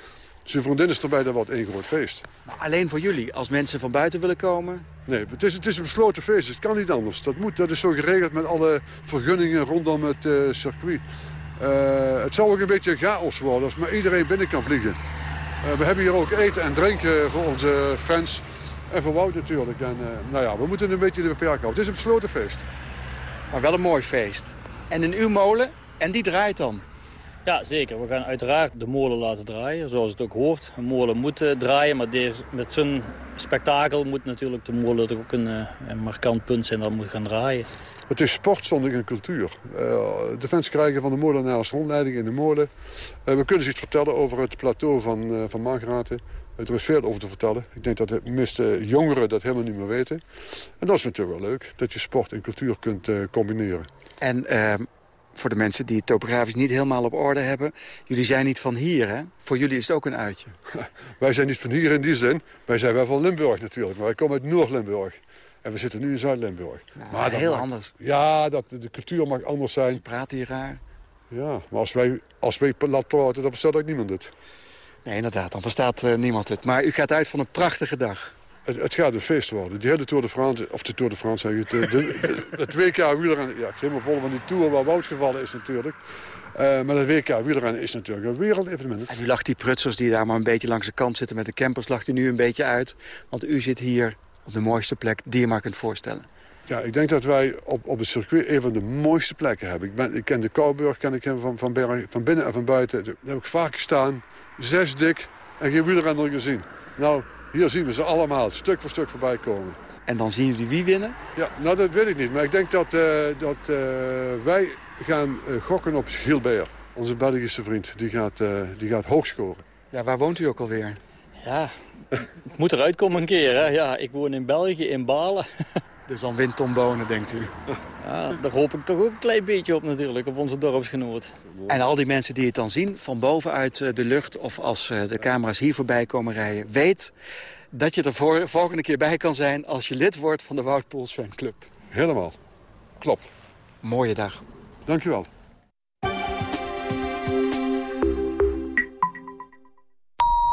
Zijn vriendin is erbij, dat wordt één groot feest. Maar alleen voor jullie, als mensen van buiten willen komen? Nee, het is, het is een besloten feest, het kan niet anders. Dat, moet, dat is zo geregeld met alle vergunningen rondom het uh, circuit. Uh, het zou ook een beetje chaos worden als maar iedereen binnen kan vliegen. Uh, we hebben hier ook eten en drinken voor onze fans. En voor Wout natuurlijk. En, uh, nou ja, we moeten een beetje de beperking houden. Het is een besloten feest. Maar wel een mooi feest. En in uw molen, en die draait dan? Ja, zeker. We gaan uiteraard de molen laten draaien, zoals het ook hoort. Een molen moet uh, draaien, maar deze, met zo'n spektakel moet natuurlijk de molen toch ook een, uh, een markant punt zijn dat moet gaan draaien. Het is sport zonder een cultuur. Uh, de fans krijgen van de molenaars rondleiding in de molen. we kunnen ze iets vertellen over het plateau van, van Margraten. Er is veel over te vertellen. Ik denk dat de meeste jongeren dat helemaal niet meer weten. En dat is natuurlijk wel leuk, dat je sport en cultuur kunt combineren. En ehm, voor de mensen die het topografisch niet helemaal op orde hebben. Jullie zijn niet van hier, hè? Voor jullie is het ook een uitje. wij zijn niet van hier in die zin. Wij zijn wel van Limburg natuurlijk. Maar wij komen uit Noord-Limburg. En we zitten nu in Zuid-Limburg. Nou, maar heel anders. Ja, dat, de cultuur mag anders zijn. Ze praten hier raar. Ja, maar als wij, als wij laten praten, dan verstaat ook niemand het. Nee, inderdaad. Dan verstaat uh, niemand het. Maar u gaat uit van een prachtige dag. Het, het, gaat een feest worden. Die hele Tour de France, of de Tour de France zeg ik, de, de, de, het WK wielrennen, ja, ik helemaal vol van die Tour waar Wout gevallen is natuurlijk. Uh, maar het WK wielrennen is natuurlijk een wereldevenement. En u lacht die prutsers die daar maar een beetje langs de kant zitten met de campers, lacht u nu een beetje uit. Want u zit hier op de mooiste plek die je maar kunt voorstellen. Ja, ik denk dat wij op, op het circuit een van de mooiste plekken hebben. Ik, ben, ik ken de Kouwburg ken ik van, van, berg, van binnen en van buiten. Daar heb ik vaak gestaan, zes dik en geen wielrenner gezien. Nou, hier zien we ze allemaal stuk voor stuk voorbij komen. En dan zien jullie wie winnen? Ja, nou dat weet ik niet. Maar ik denk dat, uh, dat uh, wij gaan uh, gokken op Gilbert. Onze Belgische vriend. Die gaat, die gaat hoog scoren. Ja, waar woont u ook alweer? Ja, ik moet eruit komen een keer. Hè? Ja, ik woon in België, in Balen. Dus dan wint Tom Bonen, denkt u? Ja, daar hoop ik toch ook een klein beetje op natuurlijk, op onze dorpsgenoot. En al die mensen die het dan zien, van bovenuit de lucht... of als de camera's hier voorbij komen rijden... weet dat je er voor, volgende keer bij kan zijn als je lid wordt van de Wout Poels Fanclub. Helemaal. Klopt. Mooie dag. Dankjewel.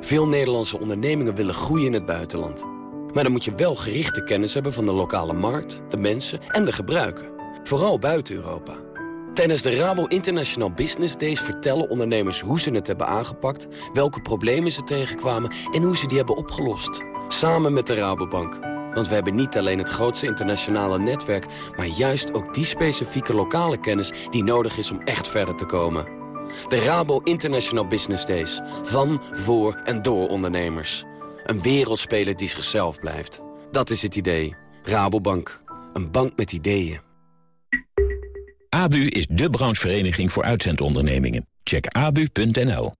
Veel Nederlandse ondernemingen willen groeien in het buitenland. Maar dan moet je wel gerichte kennis hebben van de lokale markt, de mensen en de gebruiken. Vooral buiten Europa. Tijdens de Rabo International Business Days vertellen ondernemers hoe ze het hebben aangepakt, welke problemen ze tegenkwamen en hoe ze die hebben opgelost. Samen met de Rabobank. Want we hebben niet alleen het grootste internationale netwerk, maar juist ook die specifieke lokale kennis die nodig is om echt verder te komen. De Rabo International Business Days. Van, voor en door ondernemers. Een wereldspeler die zichzelf blijft. Dat is het idee. Rabobank. Een bank met ideeën. ABU is de branchevereniging voor uitzendondernemingen. Check abu.nl.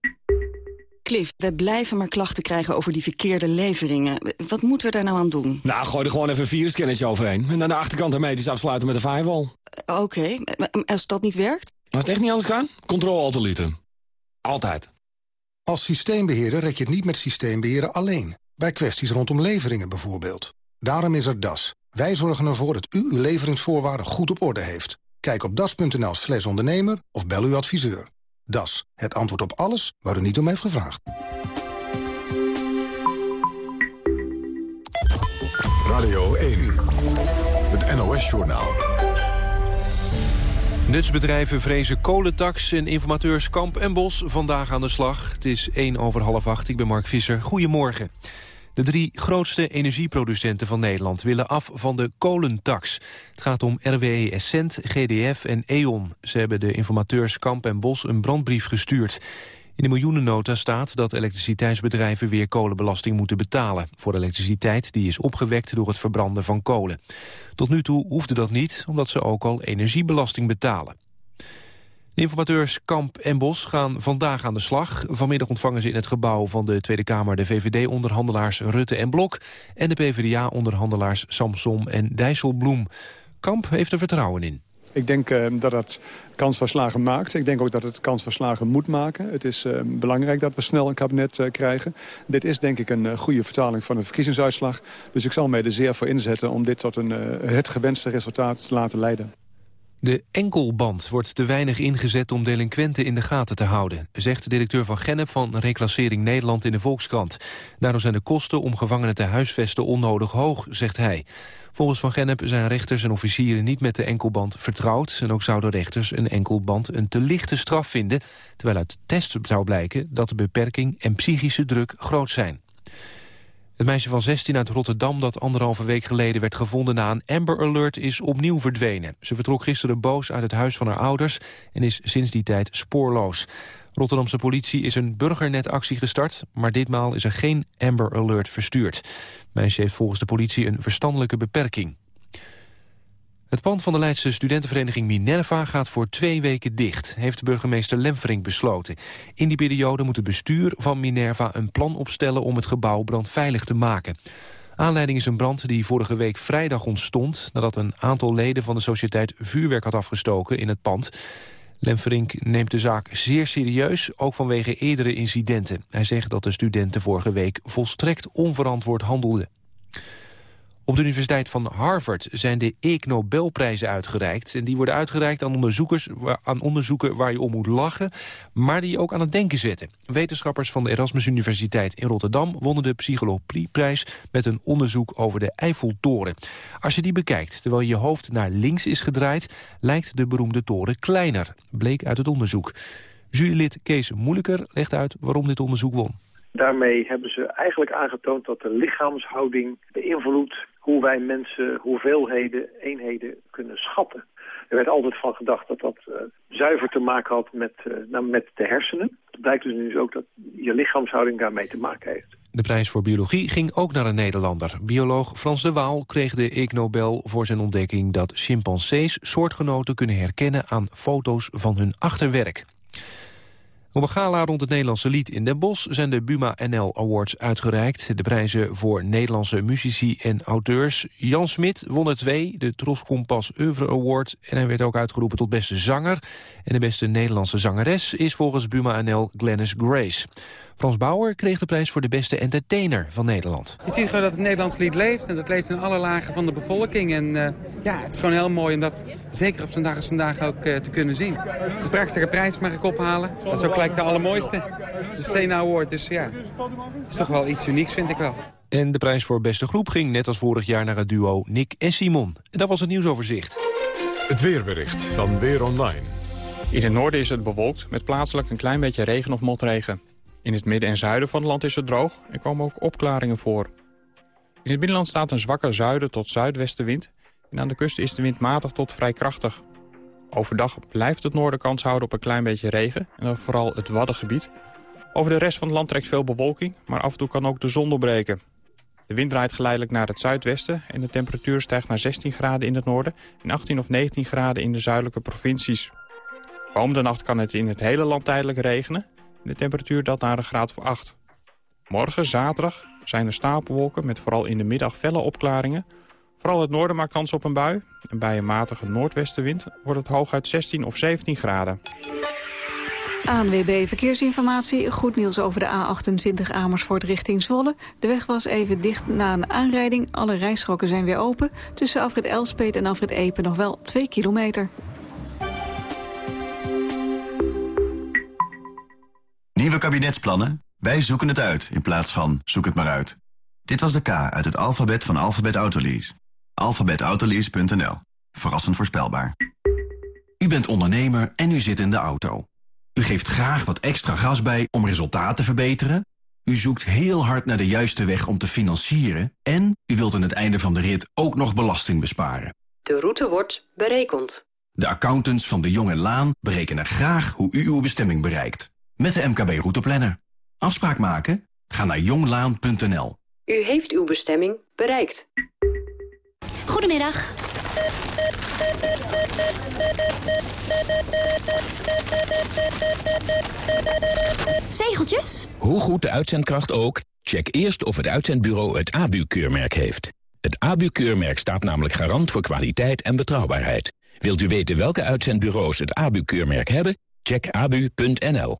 Cliff, we blijven maar klachten krijgen over die verkeerde leveringen. Wat moeten we daar nou aan doen? Nou, gooi er gewoon even een virusscannertje overheen. En aan de achterkant hermetisch afsluiten met een firewall. Uh, Oké, okay. als dat niet werkt? Als het echt niet anders kan, controle-alt-delete. Altijd. Als systeembeheerder red je het niet met systeembeheerder alleen. Bij kwesties rondom leveringen bijvoorbeeld. Daarom is er DAS. Wij zorgen ervoor dat u uw leveringsvoorwaarden goed op orde heeft. Kijk op das.nl slash ondernemer of bel uw adviseur. Das, het antwoord op alles waar u niet om heeft gevraagd. Radio 1, het NOS-journaal. Nutsbedrijven vrezen kolentax en informateurs Kamp en Bos vandaag aan de slag. Het is 1 over half 8, ik ben Mark Visser. Goedemorgen. De drie grootste energieproducenten van Nederland willen af van de kolentax. Het gaat om RWE Essent, GDF en E.ON. Ze hebben de informateurs Kamp en Bos een brandbrief gestuurd. In de miljoenennota staat dat elektriciteitsbedrijven weer kolenbelasting moeten betalen... voor elektriciteit die is opgewekt door het verbranden van kolen. Tot nu toe hoefde dat niet, omdat ze ook al energiebelasting betalen. De informateurs Kamp en Bos gaan vandaag aan de slag. Vanmiddag ontvangen ze in het gebouw van de Tweede Kamer... de VVD-onderhandelaars Rutte en Blok... en de PvdA-onderhandelaars Samsom en Dijsselbloem. Kamp heeft er vertrouwen in. Ik denk uh, dat het kans slagen maakt. Ik denk ook dat het kans slagen moet maken. Het is uh, belangrijk dat we snel een kabinet uh, krijgen. Dit is denk ik een goede vertaling van een verkiezingsuitslag. Dus ik zal mij er zeer voor inzetten om dit tot een, het gewenste resultaat te laten leiden. De enkelband wordt te weinig ingezet om delinquenten in de gaten te houden... zegt directeur van Gennep van Reclassering Nederland in de Volkskrant. Daardoor zijn de kosten om gevangenen te huisvesten onnodig hoog, zegt hij. Volgens Van Gennep zijn rechters en officieren niet met de enkelband vertrouwd... en ook zouden rechters een enkelband een te lichte straf vinden... terwijl uit test zou blijken dat de beperking en psychische druk groot zijn. Het meisje van 16 uit Rotterdam dat anderhalve week geleden werd gevonden na een Amber Alert is opnieuw verdwenen. Ze vertrok gisteren boos uit het huis van haar ouders en is sinds die tijd spoorloos. Rotterdamse politie is een burgernetactie gestart, maar ditmaal is er geen Amber Alert verstuurd. Het meisje heeft volgens de politie een verstandelijke beperking. Het pand van de Leidse studentenvereniging Minerva gaat voor twee weken dicht, heeft burgemeester Lemfering besloten. In die periode moet het bestuur van Minerva een plan opstellen om het gebouw brandveilig te maken. Aanleiding is een brand die vorige week vrijdag ontstond... nadat een aantal leden van de sociëteit vuurwerk had afgestoken in het pand. Lemferink neemt de zaak zeer serieus, ook vanwege eerdere incidenten. Hij zegt dat de studenten vorige week volstrekt onverantwoord handelden. Op de Universiteit van Harvard zijn de Ig Nobelprijzen uitgereikt. En die worden uitgereikt aan, onderzoekers, aan onderzoeken waar je om moet lachen... maar die je ook aan het denken zetten. Wetenschappers van de Erasmus Universiteit in Rotterdam... wonnen de Psychologieprijs met een onderzoek over de Eiffeltoren. Als je die bekijkt, terwijl je hoofd naar links is gedraaid... lijkt de beroemde toren kleiner, bleek uit het onderzoek. Jurylid Kees Moeilijker legt uit waarom dit onderzoek won. Daarmee hebben ze eigenlijk aangetoond dat de lichaamshouding beïnvloedt hoe wij mensen hoeveelheden, eenheden kunnen schatten. Er werd altijd van gedacht dat dat uh, zuiver te maken had met, uh, nou, met de hersenen. Het blijkt dus nu ook dat je lichaamshouding daarmee te maken heeft. De prijs voor biologie ging ook naar een Nederlander. Bioloog Frans de Waal kreeg de Ig Nobel voor zijn ontdekking... dat chimpansees soortgenoten kunnen herkennen aan foto's van hun achterwerk. Op een gala rond het Nederlandse lied in Den Bosch zijn de Buma NL Awards uitgereikt. De prijzen voor Nederlandse muzici en auteurs. Jan Smit won er twee, de Tros Kompas Oeuvre Award. En hij werd ook uitgeroepen tot beste zanger. En de beste Nederlandse zangeres is volgens Buma NL Glennis Grace. Frans Bauer kreeg de prijs voor de beste entertainer van Nederland. Je ziet gewoon dat het Nederlands lied leeft. En dat leeft in alle lagen van de bevolking. En uh, ja, het is gewoon heel mooi om dat zeker op zo'n dag als vandaag ook uh, te kunnen zien. Een prachtige prijs mag ik ophalen. Dat is ook gelijk de allermooiste. De Sena Award. Dus ja, het is toch wel iets unieks vind ik wel. En de prijs voor beste groep ging net als vorig jaar naar het duo Nick en Simon. En dat was het nieuwsoverzicht. Het weerbericht van Weer Online. In het noorden is het bewolkt met plaatselijk een klein beetje regen of motregen. In het midden en zuiden van het land is het droog en komen ook opklaringen voor. In het binnenland staat een zwakke zuiden tot zuidwestenwind... en aan de kust is de wind matig tot vrij krachtig. Overdag blijft het noorden kans houden op een klein beetje regen... en dan vooral het Waddengebied. Over de rest van het land trekt veel bewolking... maar af en toe kan ook de zon doorbreken. De wind draait geleidelijk naar het zuidwesten... en de temperatuur stijgt naar 16 graden in het noorden... en 18 of 19 graden in de zuidelijke provincies. Komende nacht kan het in het hele land tijdelijk regenen... De temperatuur daalt naar een graad of 8. Morgen, zaterdag, zijn er stapelwolken met vooral in de middag felle opklaringen. Vooral het noorden maakt kans op een bui. En bij een matige noordwestenwind wordt het hooguit 16 of 17 graden. ANWB Verkeersinformatie. Goed nieuws over de A28 Amersfoort richting Zwolle. De weg was even dicht na een aanrijding. Alle rijstroken zijn weer open. Tussen Afrit Elspeet en Afrit Epen nog wel 2 kilometer. Nieuwe kabinetsplannen? Wij zoeken het uit in plaats van zoek het maar uit. Dit was de K uit het alfabet van Alphabet Autolease. Alphabetautolease.nl. Verrassend voorspelbaar. U bent ondernemer en u zit in de auto. U geeft graag wat extra gas bij om resultaat te verbeteren. U zoekt heel hard naar de juiste weg om te financieren. En u wilt aan het einde van de rit ook nog belasting besparen. De route wordt berekend. De accountants van de Jong en Laan berekenen graag hoe u uw bestemming bereikt met de MKB Routeplanner. Afspraak maken? Ga naar jonglaan.nl. U heeft uw bestemming bereikt. Goedemiddag. Zegeltjes? Hoe goed de uitzendkracht ook, check eerst of het uitzendbureau het ABU-keurmerk heeft. Het ABU-keurmerk staat namelijk garant voor kwaliteit en betrouwbaarheid. Wilt u weten welke uitzendbureaus het ABU-keurmerk hebben? Check abu.nl.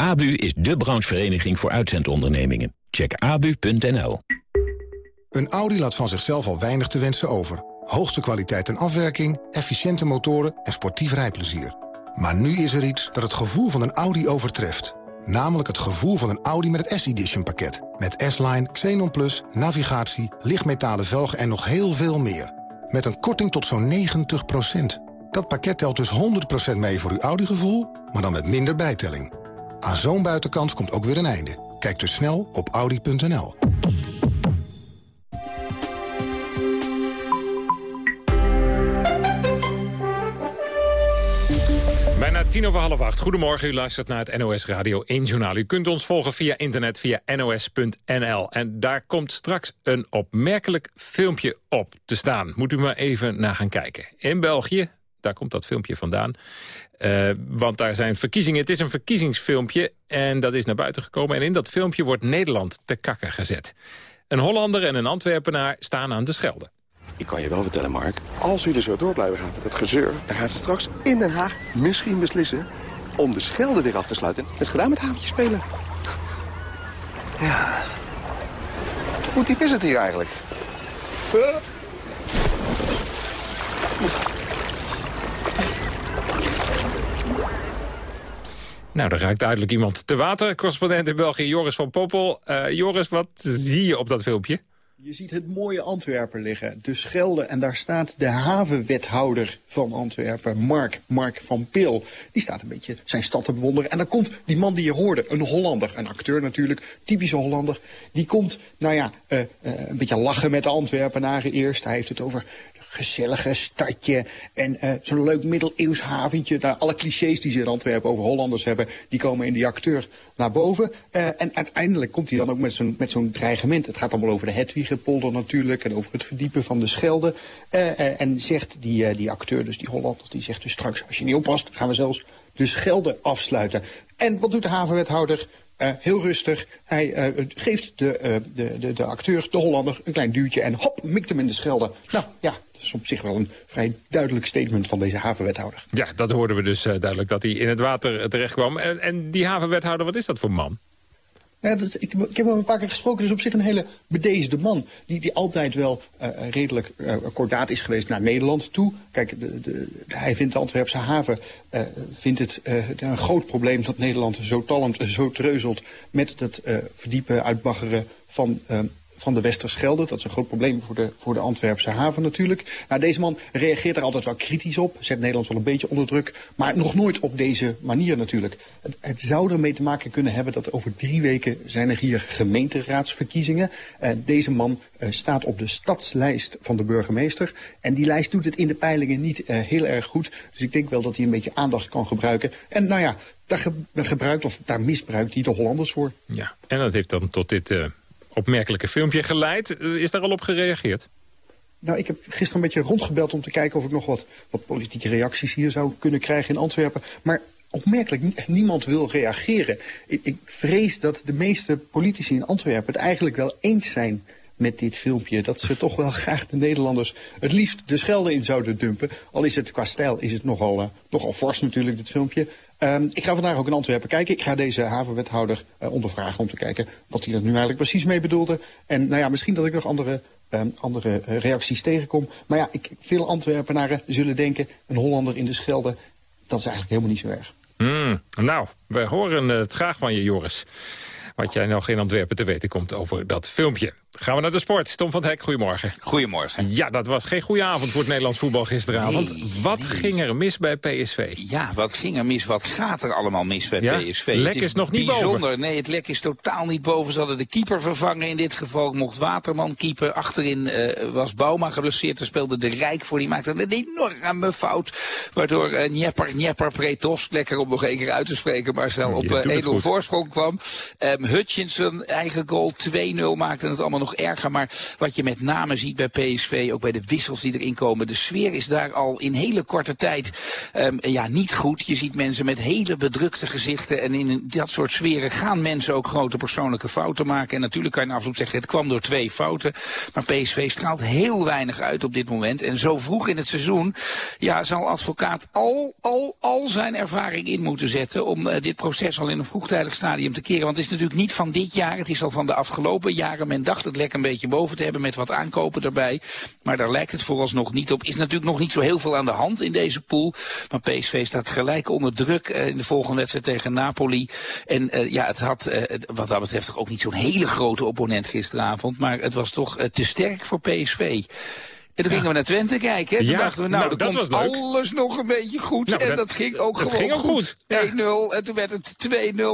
ABU is de branchevereniging voor uitzendondernemingen. Check abu.nl. Een Audi laat van zichzelf al weinig te wensen over. Hoogste kwaliteit en afwerking, efficiënte motoren en sportief rijplezier. Maar nu is er iets dat het gevoel van een Audi overtreft. Namelijk het gevoel van een Audi met het S-Edition pakket. Met S-Line, Xenon Plus, navigatie, lichtmetalen velgen en nog heel veel meer. Met een korting tot zo'n 90% Dat pakket telt dus 100% mee voor uw Audi-gevoel, maar dan met minder bijtelling. Aan zo'n buitenkans komt ook weer een einde. Kijk dus snel op Audi.nl. Bijna tien over half acht. Goedemorgen, u luistert naar het NOS Radio 1 Journaal. U kunt ons volgen via internet, via nos.nl. En daar komt straks een opmerkelijk filmpje op te staan. Moet u maar even naar gaan kijken. In België, daar komt dat filmpje vandaan. Uh, want daar zijn verkiezingen. Het is een verkiezingsfilmpje en dat is naar buiten gekomen. En in dat filmpje wordt Nederland te kakken gezet. Een Hollander en een Antwerpenaar staan aan de Schelde. Ik kan je wel vertellen, Mark. Als jullie zo door blijven gaan met het gezeur... dan gaan ze straks in Den Haag misschien beslissen... om de Schelde weer af te sluiten. Het is gedaan met haventjes spelen. Ja, Hoe diep is het hier eigenlijk? Nou, daar raakt duidelijk iemand te water. Correspondent in België, Joris van Poppel. Uh, Joris, wat zie je op dat filmpje? Je ziet het mooie Antwerpen liggen, de Schelde. En daar staat de havenwethouder van Antwerpen, Mark, Mark van Pil. Die staat een beetje zijn stad te bewonderen. En dan komt die man die je hoorde, een Hollander, een acteur natuurlijk, typische Hollander. Die komt, nou ja, uh, uh, een beetje lachen met de Antwerpenaren eerst. Hij heeft het over gezellige stadje en uh, zo'n leuk middeleeuws haventje. Alle clichés die ze in Antwerpen over Hollanders hebben, die komen in die acteur naar boven. Uh, en uiteindelijk komt hij dan ook met zo'n zo'n dreigement. Het gaat allemaal over de Hedwigepolder natuurlijk en over het verdiepen van de Schelde. Uh, en zegt die, die acteur, dus die Hollander, die zegt dus straks, als je niet oppast, gaan we zelfs de Schelde afsluiten. En wat doet de havenwethouder? Uh, heel rustig. Hij uh, geeft de, uh, de, de, de acteur, de Hollander, een klein duwtje en hop, mikt hem in de Schelde. Nou ja, dat is op zich wel een vrij duidelijk statement van deze havenwethouder. Ja, dat hoorden we dus duidelijk, dat hij in het water terecht kwam. En, en die havenwethouder, wat is dat voor man? Ja, dat, ik, ik, heb hem een paar keer gesproken. Is op zich een hele bedeesde man. Die, die altijd wel uh, redelijk uh, kordaat is geweest naar Nederland toe. Kijk, de, de, hij vindt de Antwerpse haven vindt het een groot probleem dat Nederland zo talmt, zo treuzelt met het verdiepen, uitbaggeren van van de Westerschelde. Dat is een groot probleem voor de, voor de Antwerpse haven natuurlijk. Nou, deze man reageert er altijd wel kritisch op. Zet Nederland wel een beetje onder druk. Maar nog nooit op deze manier natuurlijk. Het, zou ermee te maken kunnen hebben dat over drie weken zijn er hier gemeenteraadsverkiezingen. Uh, deze man uh, staat op de stadslijst van de burgemeester. En die lijst doet het in de peilingen niet uh, heel erg goed. Dus ik denk wel dat hij een beetje aandacht kan gebruiken. En nou ja, daar ge gebruikt of daar misbruikt hij de Hollanders voor. Ja, en dat heeft dan tot dit opmerkelijke filmpje geleid. Is daar al op gereageerd? Nou, ik heb gisteren een beetje rondgebeld om te kijken of ik nog wat, wat politieke reacties hier zou kunnen krijgen in Antwerpen. Maar opmerkelijk, niemand wil reageren. Ik, ik vrees dat de meeste politici in Antwerpen het eigenlijk wel eens zijn met dit filmpje. Dat ze toch wel graag de Nederlanders het liefst de Schelde in zouden dumpen. Al is het qua stijl is het nogal, uh, nogal fors natuurlijk, dit filmpje. Um, ik ga vandaag ook in Antwerpen kijken. Ik ga deze havenwethouder uh, ondervragen om te kijken wat hij er nu eigenlijk precies mee bedoelde. En nou ja, misschien dat ik nog andere, um, andere uh, reacties tegenkom. Maar ja, ik, veel Antwerpenaren zullen denken, een Hollander in de Schelde, dat is eigenlijk helemaal niet zo erg. Mm, nou, we horen het graag van je, Joris. Wat jij nog in Antwerpen te weten komt over dat filmpje. Gaan we naar de sport. Tom van Hek, goedemorgen. Goedemorgen. Ja, dat was geen goede avond voor het Nederlands voetbal gisteravond. Nee, wat nee. ging er mis bij PSV? Ja, wat ging er mis? Wat gaat er allemaal mis bij ja? PSV? Lek is, is, nog niet bijzonder. boven. Nee, het lek is totaal niet boven. Ze hadden de keeper vervangen in dit geval. Mocht Waterman keeper. Achterin uh, was Bouma geblesseerd. Er speelde de Rijk voor. Die maakte een enorme fout. Waardoor uh, Njepper, Njepper Pretovsk, lekker om nog één keer uit te spreken, Marcel, op uh, 1-0 voorsprong kwam. Um, Hutchinson, eigen goal, 2-0 maakte het allemaal nog erger. Maar wat je met name ziet bij PSV, ook bij de wissels die erin komen. De sfeer is daar al in hele korte tijd um, ja, niet goed. Je ziet mensen met hele bedrukte gezichten. En in dat soort sferen gaan mensen ook grote persoonlijke fouten maken. En natuurlijk kan je na afloop zeggen, het kwam door twee fouten. Maar PSV straalt heel weinig uit op dit moment. En zo vroeg in het seizoen ja, zal advocaat al, al, al zijn ervaring in moeten zetten... om uh, dit proces al in een vroegtijdig stadium te keren. Want het is natuurlijk niet van dit jaar, het is al van de afgelopen jaren. Men dacht het lek een beetje boven te hebben met wat aankopen erbij. Maar daar lijkt het vooralsnog niet op. Is natuurlijk nog niet zo heel veel aan de hand in deze pool. Maar PSV staat gelijk onder druk uh, in de volgende wedstrijd tegen Napoli. En uh, ja, het had uh, wat dat betreft ook niet zo'n hele grote opponent gisteravond. Maar het was toch te sterk voor PSV. En toen gingen we naar Twente kijken. Toen ja, dachten we, nou, nou dat komt alles nog een beetje goed. Nou, en dat, dat, ging ook dat gewoon ging goed. goed. 1-0 en toen werd het 2-0.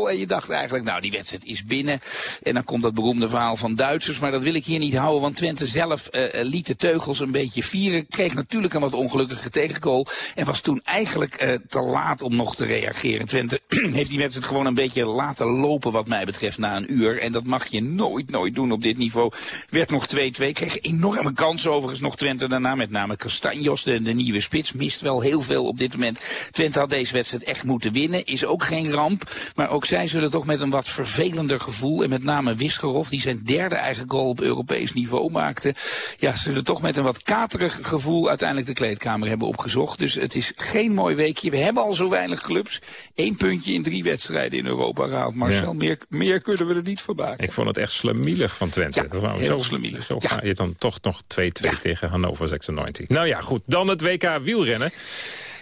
En je dacht eigenlijk, nou, die wedstrijd is binnen. En dan komt dat beroemde verhaal van Duitsers. Maar dat wil ik hier niet houden, want Twente zelf uh, liet de teugels een beetje vieren. Kreeg natuurlijk een wat ongelukkige tegengoal. En was toen eigenlijk uh, te laat om nog te reageren. Twente heeft die wedstrijd gewoon een beetje laten lopen wat mij betreft na een uur. En dat mag je nooit, nooit doen op dit niveau. Werd nog 2-2. Kreeg enorme kans overigens nog Twente Twente daarna. Met name Castanjos, de, de nieuwe spits, mist wel heel veel op dit moment. Twente had deze wedstrijd echt moeten winnen. Is ook geen ramp. Maar ook zij zullen toch met een wat vervelender gevoel. En met name Wiskerov, die zijn derde eigen goal op Europees niveau maakte. Ja, zullen toch met een wat katerig gevoel uiteindelijk de kleedkamer hebben opgezocht. Dus het is geen mooi weekje. We hebben al zo weinig clubs. Eén puntje in drie wedstrijden in Europa gehaald. Marcel, meer, meer kunnen we er niet voor maken. Ik vond het echt slemielig van Twente. Ja, heel zo, slemielig. Zo ga je dan toch nog 2-2 tegen Hannover 96. Nou ja, goed. Dan het WK wielrennen.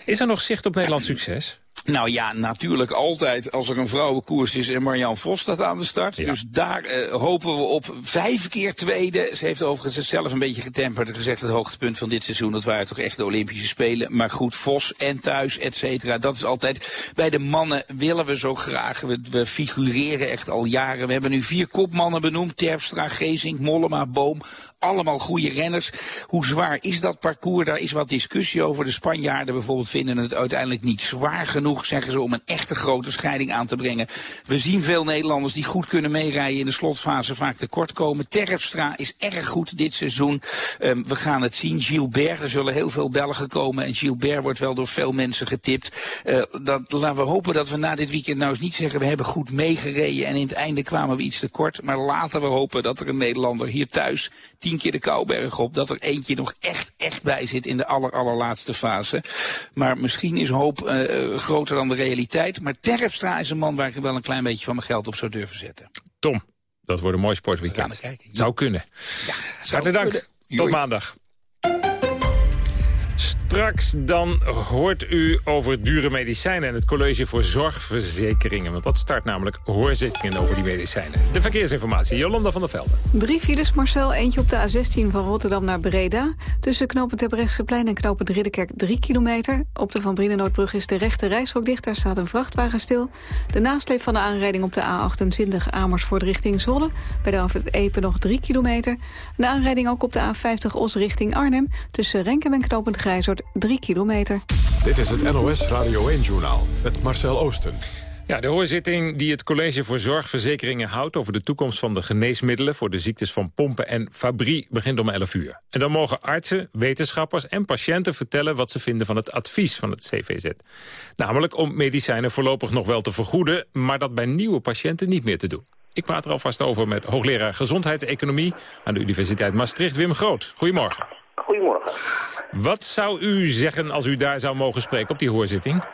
Is er nog zicht op Nederlands succes? Nou ja, natuurlijk altijd als er een vrouwenkoers is en Marjan Vos staat aan de start. Dus daar uh, hopen we op vijf keer tweede. Ze heeft overigens zichzelf een beetje getemperd en gezegd het hoogtepunt van dit seizoen. Dat waren toch echt de Olympische Spelen. Maar goed, Vos en thuis, et cetera. Dat is altijd, bij de mannen willen we zo graag. We, we figureren echt al jaren. We hebben nu vier kopmannen benoemd. Terpstra, Gezink, Mollema, Boom allemaal goede renners. Hoe zwaar is dat parcours? Daar is wat discussie over. De Spanjaarden bijvoorbeeld vinden het uiteindelijk niet zwaar genoeg, zeggen ze, om een echte grote scheiding aan te brengen. We zien veel Nederlanders die goed kunnen meerijden in de slotfase vaak tekort komen. Terpstra is erg goed dit seizoen. Um, we gaan het zien. Gilbert, er zullen heel veel Belgen komen. En Gilbert wordt wel door veel mensen getipt. Uh, dat, laten we hopen dat we na dit weekend nou eens niet zeggen... we hebben goed meegereden en in het einde kwamen we iets tekort. Maar laten we hopen dat er een Nederlander hier thuis tien keer de Kouberg op. Dat er eentje nog echt, echt bij zit in de aller, allerlaatste fase. Maar misschien is hoop uh, groter dan de realiteit. Maar Terpstra is een man waar ik wel een klein beetje van mijn geld op zou durven zetten. Tom, dat wordt een mooi sportweekend. Zou kunnen. Ja, Hartelijk dank. Tot maandag. Straks dan hoort u over dure medicijnen en het College voor Zorgverzekeringen. Want dat start namelijk hoorzittingen over die medicijnen. De verkeersinformatie, Jolanda van der Velde. Drie files, Marcel. Eentje op de A16 van Rotterdam naar Breda. Tussen knooppunt Terbrechtseplein en knooppunt Ridderkerk 3 kilometer. Op de Van Brienenoordbrug is de rechte reishok dicht. Daar staat een vrachtwagen stil. De nasleep van de aanrijding op de A28 Amersfoort richting Zwolle. Bij de afrit Epen nog 3 kilometer. De aanrijding ook op de A50 Os richting Arnhem. Tussen Renkem en knooppunt Grijzoord 3 kilometer. Dit is het NOS Radio 1-journaal met Marcel Oosten. Ja, de hoorzitting die het College voor Zorgverzekeringen houdt... over de toekomst van de geneesmiddelen voor de ziektes van pompen en fabrie... begint om 11 uur. En dan mogen artsen, wetenschappers en patiënten vertellen... wat ze vinden van het advies van het CVZ. Namelijk om medicijnen voorlopig nog wel te vergoeden... maar dat bij nieuwe patiënten niet meer te doen. Ik praat er alvast over met hoogleraar gezondheidseconomie... aan de Universiteit Maastricht, Wim Groot. Goedemorgen. Goedemorgen. Wat zou u zeggen als u daar zou mogen spreken op die hoorzitting?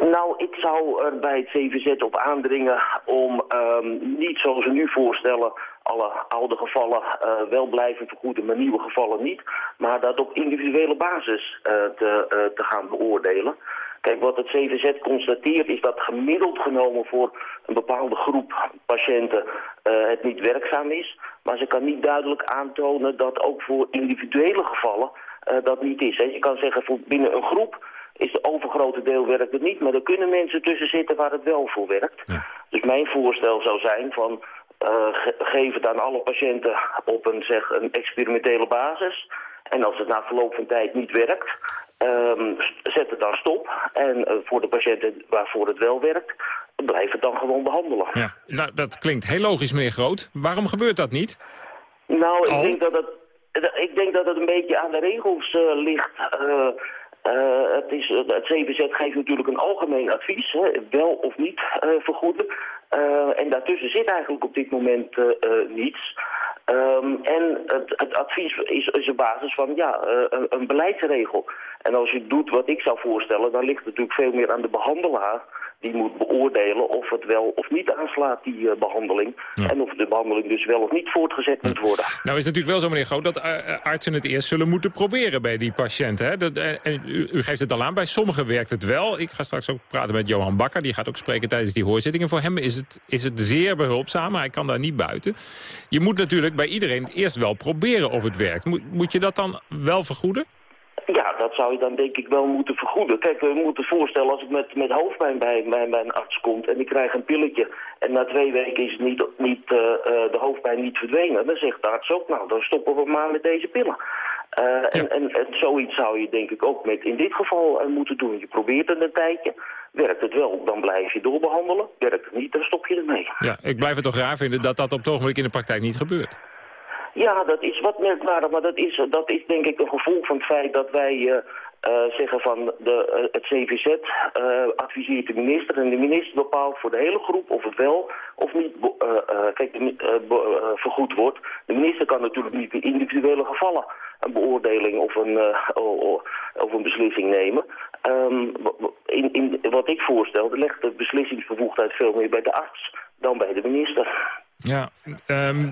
Nou, ik zou er bij het CVZ op aandringen om um, niet zoals we nu voorstellen alle oude gevallen uh, wel blijven vergoeden, maar nieuwe gevallen niet. Maar dat op individuele basis uh, te, uh, te gaan beoordelen. Kijk, wat het CVZ constateert is dat gemiddeld genomen voor een bepaalde groep patiënten het niet werkzaam is. Maar ze kan niet duidelijk aantonen dat ook voor individuele gevallen dat niet is. Hè. Je kan zeggen, voor binnen een groep is het overgrote deel werkt het niet. Maar er kunnen mensen tussen zitten waar het wel voor werkt. Ja. Dus mijn voorstel zou zijn van... Uh, ge geef het aan alle patiënten op een, zeg, een experimentele basis. En als het na verloop van tijd niet werkt, um, zet het dan stop. En uh, voor de patiënten waarvoor het wel werkt, blijf het dan gewoon behandelen. Ja. Nou, dat klinkt heel logisch, meneer Groot. Waarom gebeurt dat niet? Nou, ik denk dat, het, ik denk dat het een beetje aan de regels uh, ligt... Uh, uh, het, is, het CVZ geeft natuurlijk een algemeen advies, hè, wel of niet vergoeden. En daartussen zit eigenlijk op dit moment niets. Um, en het, het advies is, is op basis van ja, een, een beleidsregel. En als je doet wat ik zou voorstellen, dan ligt het natuurlijk veel meer aan de behandelaar die moet beoordelen of het wel of niet aanslaat, die uh, behandeling. Ja. En of de behandeling dus wel of niet voortgezet moet worden. Nou is het natuurlijk wel zo, meneer Groot, dat uh, artsen het eerst zullen moeten proberen bij die patiënten. Hè? Dat, en u, u, geeft het al aan, bij sommigen werkt het wel. Ik ga straks ook praten met Johan Bakker, die gaat ook spreken tijdens die hoorzittingen. Voor hem is het, is het zeer behulpzaam, maar hij kan daar niet buiten. Je moet natuurlijk bij iedereen eerst wel proberen of het werkt. Moet, moet je dat dan wel vergoeden? Ja, dat zou je dan denk ik wel moeten vergoeden. Kijk, we moeten voorstellen als ik met, met hoofdpijn bij, bij een arts komt en ik krijg een pilletje en na twee weken is niet, niet, uh, uh, de hoofdpijn niet verdwenen, dan zegt de arts ook, nou dan stoppen we maar met deze pillen. Uh, ja. en, en, en zoiets zou je denk ik ook met in dit geval moeten doen. Je probeert het een tijdje, werkt het wel, dan blijf je doorbehandelen. Werkt het niet, dan stop je ermee. Ja, ik blijf het toch raar vinden dat dat op het ogenblik in de praktijk niet gebeurt. Ja, dat is wat merkwaardig, maar dat is, dat is denk ik een gevolg van het feit dat wij eh, eh, zeggen van de, eh, het CVZ adviseert de minister en de minister bepaalt voor de hele groep of het wel of niet kijk, vergoed wordt. De minister kan natuurlijk niet in individuele gevallen een beoordeling of een, of een beslissing nemen. Ehm, in, wat ik voorstel, legt de beslissingsbevoegdheid veel meer bij de arts dan bij de minister. Ja, ehm,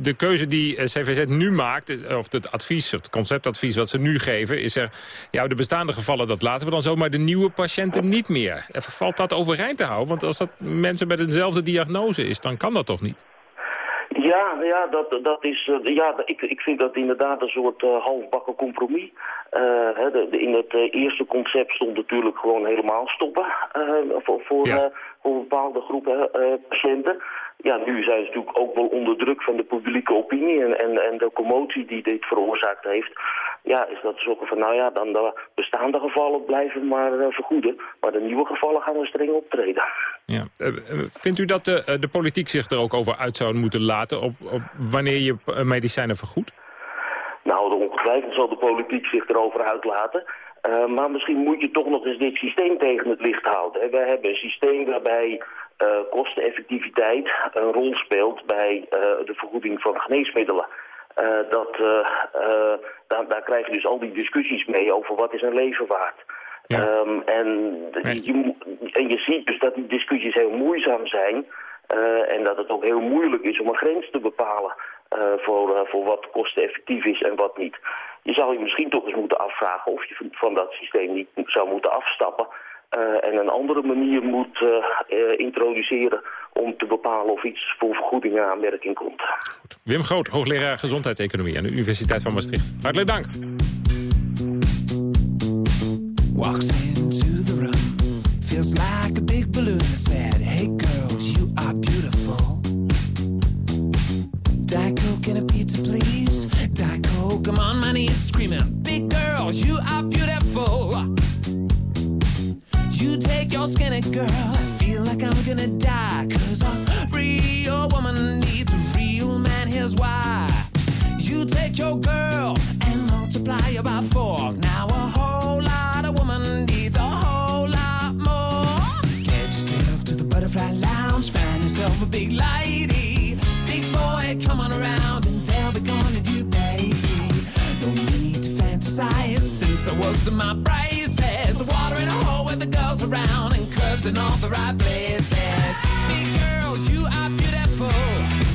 de keuze die eh, CVZ nu maakt, eh, of het advies, of het conceptadvies wat ze nu geven, is er, ja, de bestaande gevallen, dat laten we dan zo, maar de nieuwe patiënten niet meer. Valt dat overeind te houden? Want als dat mensen met eenzelfde diagnose is, dan kan dat toch niet? Ja, ja, dat, dat is, eh, ja ik, ik vind dat inderdaad een soort halfbakken compromis. Hè, de, de- in het eerste concept stond natuurlijk gewoon helemaal stoppen voor, voor, voor bepaalde groepen patiënten. Ja, nu zijn ze natuurlijk ook wel onder druk van de publieke opinie en, en, en de commotie die dit veroorzaakt heeft. Ja, is dat zo van, nou ja, dan de bestaande gevallen blijven maar eh, vergoeden. Maar de nieuwe gevallen gaan we streng optreden. Ja. Eh, eh, vindt u dat de, de politiek zich er ook over uit zou moeten laten op, op wanneer je medicijnen vergoedt? Nou, ongetwijfeld zal de politiek zich erover uitlaten. Maar misschien moet je toch nog eens dit systeem tegen het licht houden. Hè. Wij hebben een systeem waarbij kosteneffectiviteit een rol speelt bij eh, de vergoeding van geneesmiddelen. Eh, dat, eh, eh, daar, daar krijg je dus al die discussies mee over wat is een leven waard. Ehm, en, je, mo- en je ziet dus dat die discussies heel moeizaam zijn. eh, en dat het ook heel moeilijk is om een grens te bepalen eh, voor, eh, voor wat kosteneffectief is en wat niet. Je zou je misschien toch eens moeten afvragen of je van dat systeem niet zou moeten afstappen. Eh, en een andere manier moet eh, eh, introduceren om te bepalen of iets voor vergoeding in aanmerking komt. Wim Groot, hoogleraar gezondheidseconomie aan de Universiteit van Maastricht. Hartelijk dank. Skinny girl, I feel like I'm gonna die. Cause a real woman needs a real man, here's why. You take your girl and multiply her by four. Now a whole lot of woman needs a whole lot more. Get yourself to the butterfly lounge, find yourself a big lady. Big boy, come on around and they'll be gonna do, baby. No need to fantasize since I was in my braces. Water in a hole with the girls around curves in all the right places. Big girls, you are beautiful.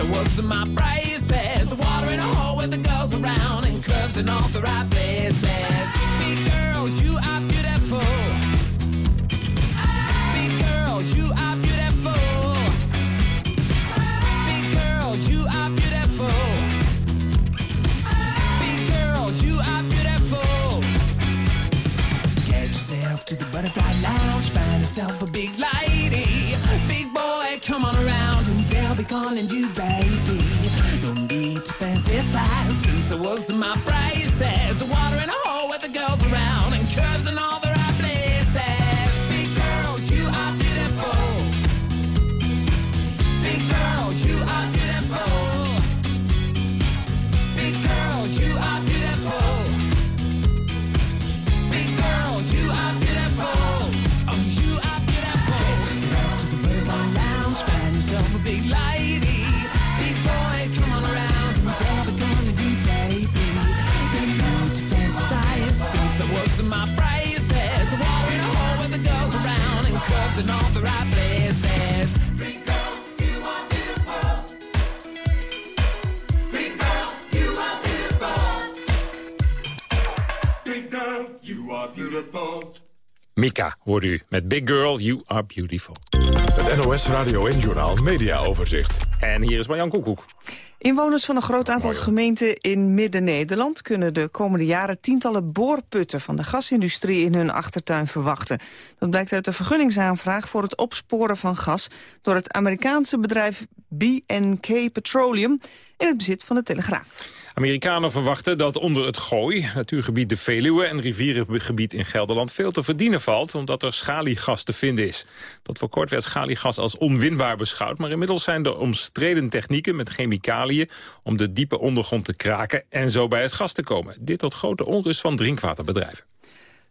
I was in my braces. Water in a hole with the girls around and curves in all the right places. Big girls, you are beautiful. Big girls, you are beautiful. Big girls, you are beautiful. Big girls, you are beautiful. Get yourself to the butterfly lounge, find yourself a big lady. Big boy, come on around and they'll be calling you Mika, hoort u, met Big Girl, You Are Beautiful. Het NOS Radio en Journal Media Overzicht. En hier is Marjan Koekoek. Inwoners van een groot aantal gemeenten in Midden-Nederland... kunnen de komende jaren tientallen boorputten van de gasindustrie in hun achtertuin verwachten. Dat blijkt uit de vergunningsaanvraag voor het opsporen van gas... door het Amerikaanse bedrijf BNK Petroleum in het bezit van de Telegraaf. Amerikanen verwachten dat onder het Gooi, natuurgebied de Veluwe... en rivierengebied in Gelderland veel te verdienen valt... omdat er schaliegas te vinden is. Tot voor kort werd schaliegas als onwinbaar beschouwd... maar inmiddels zijn er omstreden technieken met chemicaliën... om de diepe ondergrond te kraken en zo bij het gas te komen. Dit tot grote onrust van drinkwaterbedrijven.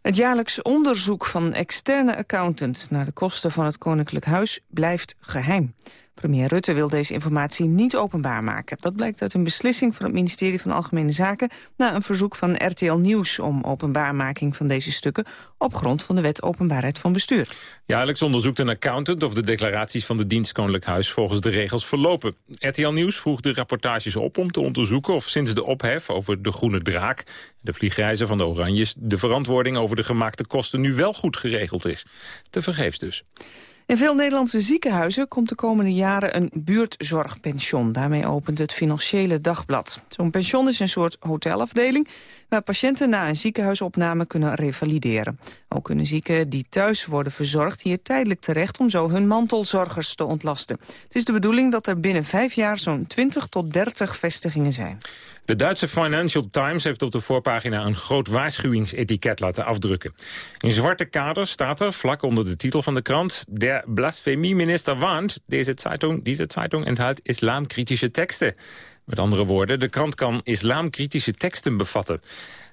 Het jaarlijks onderzoek van externe accountants... naar de kosten van het Koninklijk Huis blijft geheim. Premier Rutte wil deze informatie niet openbaar maken. Dat blijkt uit een beslissing van het ministerie van Algemene Zaken... na een verzoek van RTL Nieuws om openbaarmaking van deze stukken... op grond van de wet openbaarheid van bestuur. Jaarlijks onderzoekt een accountant of de declaraties van de dienst Koninklijk Huis... volgens de regels verlopen. RTL Nieuws vroeg de rapportages op om te onderzoeken... of sinds de ophef over de groene draak, de vliegreizen van de Oranjes... de verantwoording over de gemaakte kosten nu wel goed geregeld is. Te vergeefs dus. In veel Nederlandse ziekenhuizen komt de komende jaren een buurtzorgpension. Daarmee opent het Financiële Dagblad. Zo'n pension is een soort hotelafdeling waar patiënten na een ziekenhuisopname kunnen revalideren. Ook kunnen zieken die thuis worden verzorgd hier tijdelijk terecht om zo hun mantelzorgers te ontlasten. Het is de bedoeling dat er binnen vijf jaar zo'n 20 tot 30 vestigingen zijn. De Duitse Financial Times heeft op de voorpagina een groot waarschuwingsetiket laten afdrukken. In zwarte kaders staat er, vlak onder de titel van de krant... Der blasfemieminister warnt, deze Zeitung, deze Zeitung enthoudt islamkritische teksten. Met andere woorden, de krant kan islamkritische teksten bevatten.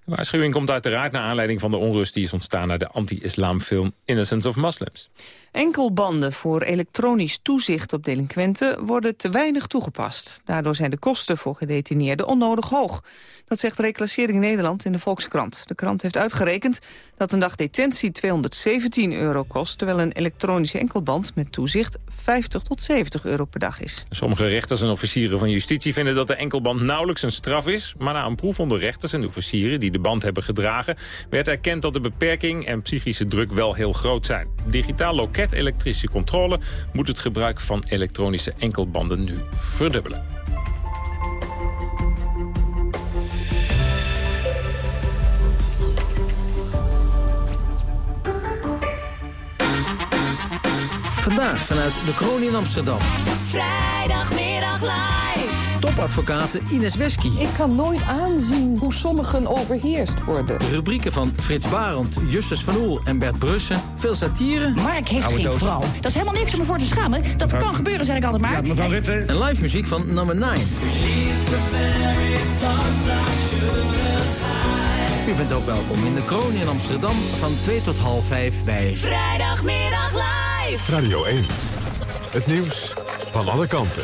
De waarschuwing komt uiteraard naar aanleiding van de onrust die is ontstaan... naar de anti-islamfilm Innocence of Muslims. Enkelbanden voor elektronisch toezicht op delinquenten worden te weinig toegepast. Daardoor zijn de kosten voor gedetineerden onnodig hoog. Dat zegt Reclassering Nederland in de Volkskrant. De krant heeft uitgerekend dat een dag detentie 217 euro kost... terwijl een elektronische enkelband met toezicht 50 tot 70 euro per dag is. Sommige rechters en officieren van justitie vinden dat de enkelband nauwelijks een straf is... maar na een proef onder rechters en officieren die de band hebben gedragen... werd erkend dat de beperking en psychische druk wel heel groot zijn. Digitaal elektrische controle moet het gebruik van elektronische enkelbanden nu verdubbelen. Vandaag vanuit de Kroon in Amsterdam. Vrijdagmiddag live. Topadvocaten Ines Wesky. Ik kan nooit aanzien hoe sommigen overheerst worden. De rubrieken van Frits Barend, Justus van Oel en Bert Brussen. Veel satire. Mark heeft geen vrouw. Dat is helemaal niks om me voor te schamen. Dat kan gebeuren, zeg ik altijd maar. Ja, mevrouw Rutte. En live muziek van Number 9. U bent ook welkom in de Kroon in Amsterdam van 2 tot half 5 bij... Vrijdagmiddag live. Radio 1. Het nieuws van alle kanten.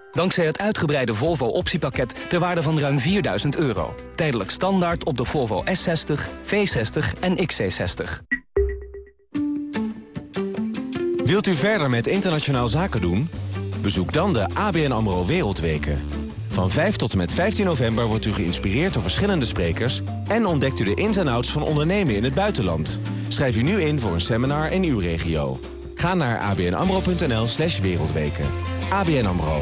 Dankzij het uitgebreide Volvo optiepakket ter waarde van ruim 4000 euro. Tijdelijk standaard op de Volvo S60, V60 en XC60. Wilt u verder met internationaal zaken doen? Bezoek dan de ABN AMRO Wereldweken. Van 5 tot en met 15 november wordt u geïnspireerd door verschillende sprekers... en ontdekt u de ins en outs van ondernemen in het buitenland. Schrijf u nu in voor een seminar in uw regio. Ga naar abnamro.nl slash wereldweken. ABN AMRO,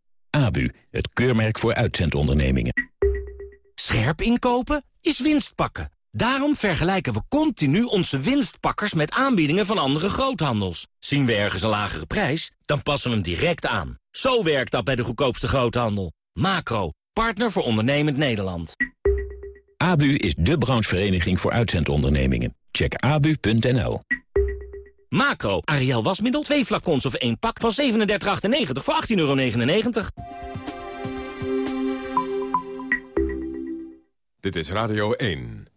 ABU, het keurmerk voor uitzendondernemingen. Scherp inkopen is winst pakken. Daarom vergelijken we continu onze winstpakkers met aanbiedingen van andere groothandels. Zien we ergens een lagere prijs, dan passen we hem direct aan. Zo werkt dat bij de goedkoopste groothandel. Macro, partner voor ondernemend Nederland. ABU is de branchevereniging voor uitzendondernemingen. Check abu.nl. Macro, Ariel wasmiddel, 2 flacons of 1 pak van 37,98 voor 18,99 euro. Dit is Radio 1.